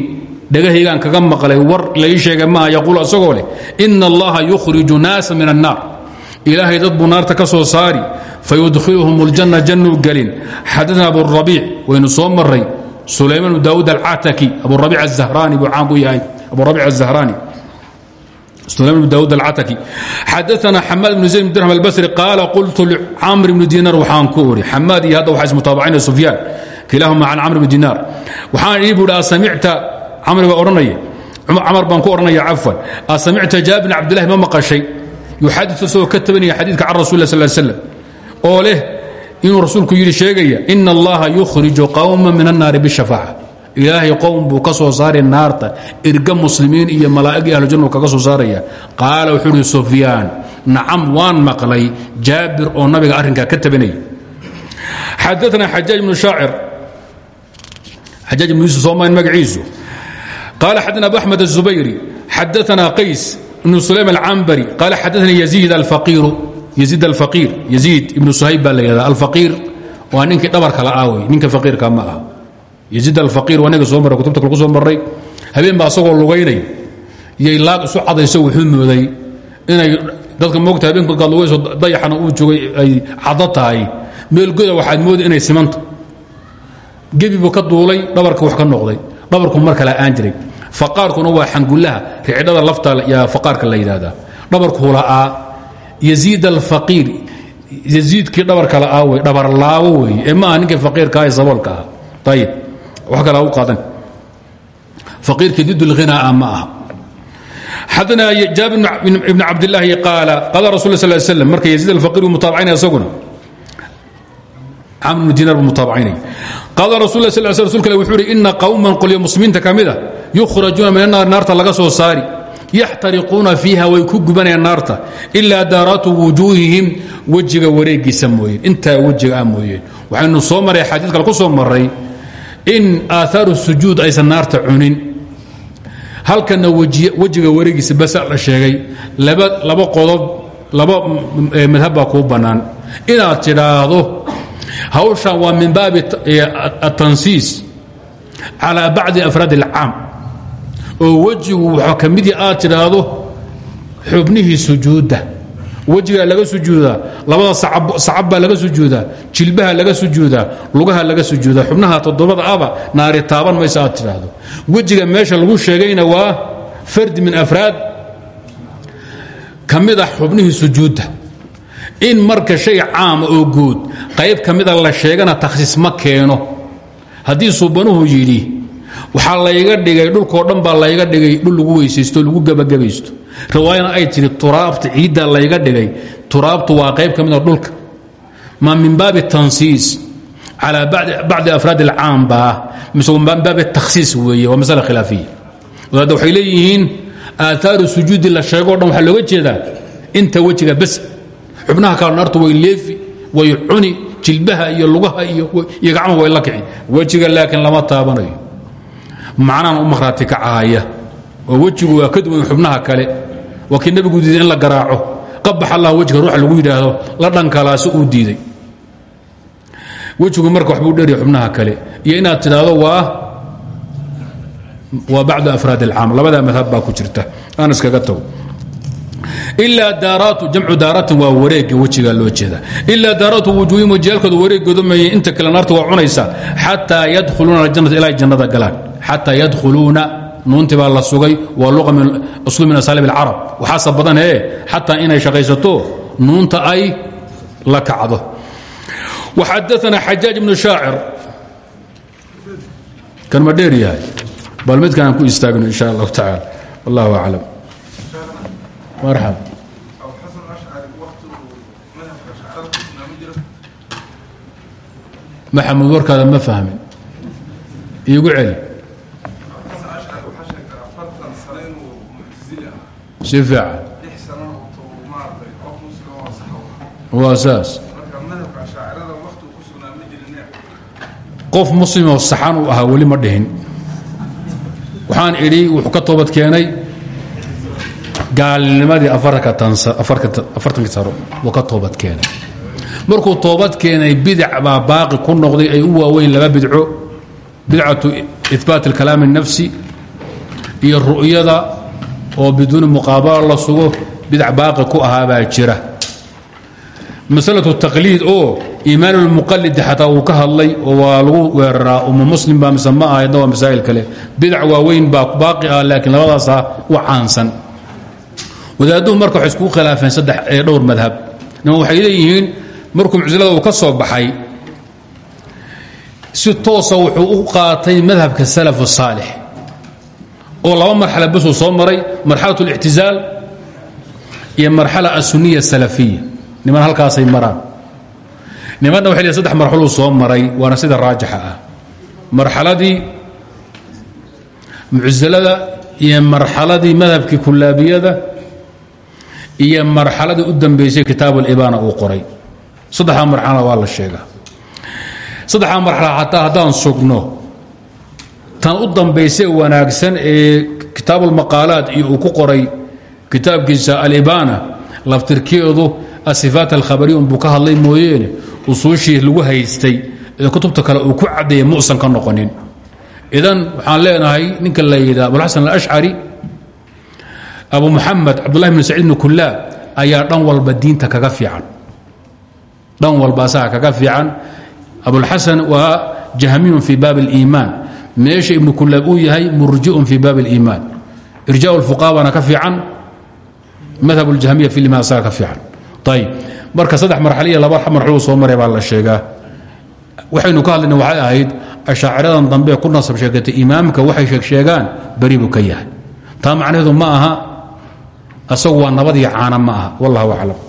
Speaker 1: dhegahaygaan kaga maqlay war lai sheegay maaha yaquul asagoo leh ina allaha yukhriju naasa min الnaar ilaahay dad buu naarta ka soo saari fayudkhiluhum اljanna jannuu gelin xadana aburabiic waynu soo maray sulayman bn daawuud alcataki abuabic azahrani buu caan ku yahay abuabic azahraani sulaman bn daawuud alcataki xadaana xamaad bnu zayd bn dirham albasri qaala qultu licamr bni diinaar waxaan ku uri xamaad iyo hadda waxaa ismutaabacinaya sufyaan kilaahuma can camr bni diinaar waxaan ii buuhi asamicta camr baa odhanaya camar baan ku odhanaya cafwan asamicta jaabir bn cabdillahi ma maqashay yuxadiu isagoo ka tabanaya xadiidka can rasul lah sal slam oo leh inuu rasuulku yidhi sheegaya ina allaha yukhriju qawma min annaari bishafaaca. Ilaahay qowm buu ka soo saari naarta irga muslimiin iyo malaa'ig iyo ahlujannu kaga soo saaraya. Qaala wuxuu uhi sufyaan nacam waan maqlay. Jaabir oo nabiga arrinkaa ka tabinaya. Xadaana xajaaj ibnu shaacir xajaaj ibnu yuusuf soomaan magaciisu qaala xadana abu axmed aلzubayri xadaana qays ibnu sulaym alcambari qaala xadaana yaziid alfaqiiru yaziid alfaqiir. Yaziid ibnu suhayb baa la yihahda alfaqiir waa ninkii dhabarka la aaway ninka faqiirka ma aha. Yزid alfaqiir anaga soo marray kutubta lagu soo marray. Habeen baa asagoo lugaynay. Iyay laag isu cadayso wuxuu mooday inay dadka moogta habeenka markaad lugayso dayaxana uu joogay ay caddo tahay. Meelgoda waxaad mooday inay simanta. Gebi buu ka duulay dhabarka wax ka noqday. Dhabarku mar aan jiray. Faqaarkuna waa xangullaha rixidhada lafta yaa faqaarka la yidhaahdaa. Dhabarku hula'aa yaziid alfaqiir. Yaziidkii dhabarka la'aa wey dhabarlaawo weeye. Ee ma aha ninkii faqiirka ah ee saboolka ah. Ayib wax kale u qaadan. Faqiirka did اlhinaa ma aha. Xadana jaabir ibn cabdilaahi qaala qaala rasul sal slam marka yaziid alfaqiir uu mutaabacaynaya isaguna. Camr bnu dinar buu rasul sal sl rsulka wuxuu uhi ina qowman qolyo muslimiinta ka mida yukhrajuuna min annaar naarta laga soo saari yaxtariquuna fiiha way ku gubanayaan naarta. Ilaa daaraatu wujuuhihim wejiga wareegiisa mooyeen. Intaa wejiga ah mooyeen. Waxaynu soo maray xadiid kale ku in aaaru sujuud aysan naarta cunin. Halkana wejiga wareegiisa basa la sheegay. Laba qodob laba madhab baa kuu bannaan. Inaad tidhaahdo hawshan waa min baabi atansiis calaa bacdi afraad اlcaam oo wejigu waxaa ka mid aad tidhaahdo xubnihii sujuudda. Wejigaa laga sujuudaa labada sacab baa laga sujuudaa jilbaha laga sujuudaa lugaha laga sujuudaa xubnaha toddobada aba naari taaban mayso aad tidhaahdo. Wejiga meesha lagu sheegayna waa fardi min afraad ka mid ah xubnihii sujuudda. In marka shay caama oo guud qayb ka mida la sheegana takhsiis ma keeno. Haddii suubanuhu yidhi waxaa layga dhigay dhulkoo dhan baa layga dhigay dhul lagu weysaysto lagu gebagabaysto riwaayana ay tihi turaabta ciidda layga dhigay. Turaabtu waa qayb ka mida dhulka. Ma min baabi tansiis calaa bacdi afraad alcaam baa. Mise min baabi takhsiis weeye waa masale khilaafiya. Wadaadda waxay leeyihiin aataaru sujuudi la sheegoo dhan waxaa looga jeedaa inta wejiga bas xubnaha kale naartu way leefi way cuni jilbaha iyo lugaha iyo gacmaha way la kici. Wejiga laakiin lama taabanayo macnaan u makhraati kacahaya oo wejigu waa ka duwan xubnaha kale. Waa kii diiday in la garaaco. Qabax allah wejga ruuxa lagu yidhaahdo la dhankalaase uu diiday. Wejigu marka waxbuu dheeriya xubnaha kale. Iyo inaad tidhaahdo waa waa bacdu afraad اlcaam labadaa madhab baa ku jirta. Aan iskaga tago ilaa daaraatu jamcu daaratin waa wareega wejigaa loo jeeda. Ilaa daaraatu wujuuhim wajiyaalkooda wareegooda meeye inta kale naarta waa cunaysaa. Xataa yadkhuluuna aljannata ilaa jannada galaan. Xataa yadkhuluuna nuuntii baa la sugay waa luqa min usluub min asaalib alcarab. Badan ee xataa inay shaqaysato nuunta ay la kacdo. Waxadaana xajaaj ibnu shaacir. Kan ma dheer yahay? Ku istaagno in sha allahu wallahu aclam marxab maxamud warkaada ma fahmin iigu celi si fiican waa saas qof muslimoo saxan uu ahaa weli ma dhihin waxaan idhi wuxuu ka toobad keenay gaalnimadii afartankii saro wuu ka toobad keenay markuu toobad keenay bidac baa baaqi ku noqday ay u waaweyn laba bidco bidcatu ibaat اlkalaam الnafsi iyo ru'yada oo biduuni muqaabala la sugo bidac baaqi ku ahaa baa jira maslaة taqliid oo iimaan اlmuqalidi xataa uu ka hadlay oo waa lagu weeraraa uma muslim baa mise ma ahayadna waa masaa'il kale bidac waaweyn baa baaqi ah laakiin labadaasa u caansan wadaaduhu marka waxay khilaafeen saddex ee dhowr madhab. Nima waxay leeyihiin markuu mucsilada uu ka soo baxay si toosa wuxuu u qaatay madhabka salafu saalix oo laba marxalo basuu soo maray marxalat اlictizaal iyo marxala asuniya asalafiya niman halkaasay maraan. Nimanna waxay leeyihiin saddex marxaluu soo maray waana sida raajixa ah. Marxaladii mucsilada iyo marxaladii madhabkii kulaabiyada iyo marxaladii u dambaysay kitaab اlibana uu qoray. Saddexdaa marxalana waa la sheegaa. Saddexdaa marxala xataa haddaan sugno tan u dambayse wanaagsan ee kitaab اlmaqaalaat iyo uu ku qoray kitaabkiisa alibana laftirkeedu asifaat alkhabariya unbuu ka hadlay mooyeene usuushii lagu haystay kutubta kale uu ku caddeeyay muusan ka noqonin. Idan waxaan leenahay ninka la yidhaha abulxasan alashcari abu muxamed cabdullahi bn saciid bn kulaab ayaa dhan walba diinta kaga fiican dhan walba asaga kaga fiican abulxasan waa jahmiyun fii baab اliimaan meesha ibnu kulaab uu yahay murjiun fii baab اliimaan irja اlfuqaa baana ka fiican madhab اljahmiya fi liman asaga ka fiican ayb marka saddex marxal iyo laba marxaluu soo maray baa la sheegaa waxaynu ka hadlayna waxay ahayd ashaaciradan dambe ku nasab sheegatay imaamka waxay sheegsheegaan beri buu ka yahay taa macnaheedu ma aha asagu waa nabad iyo caana ma aha. Wallahu aclam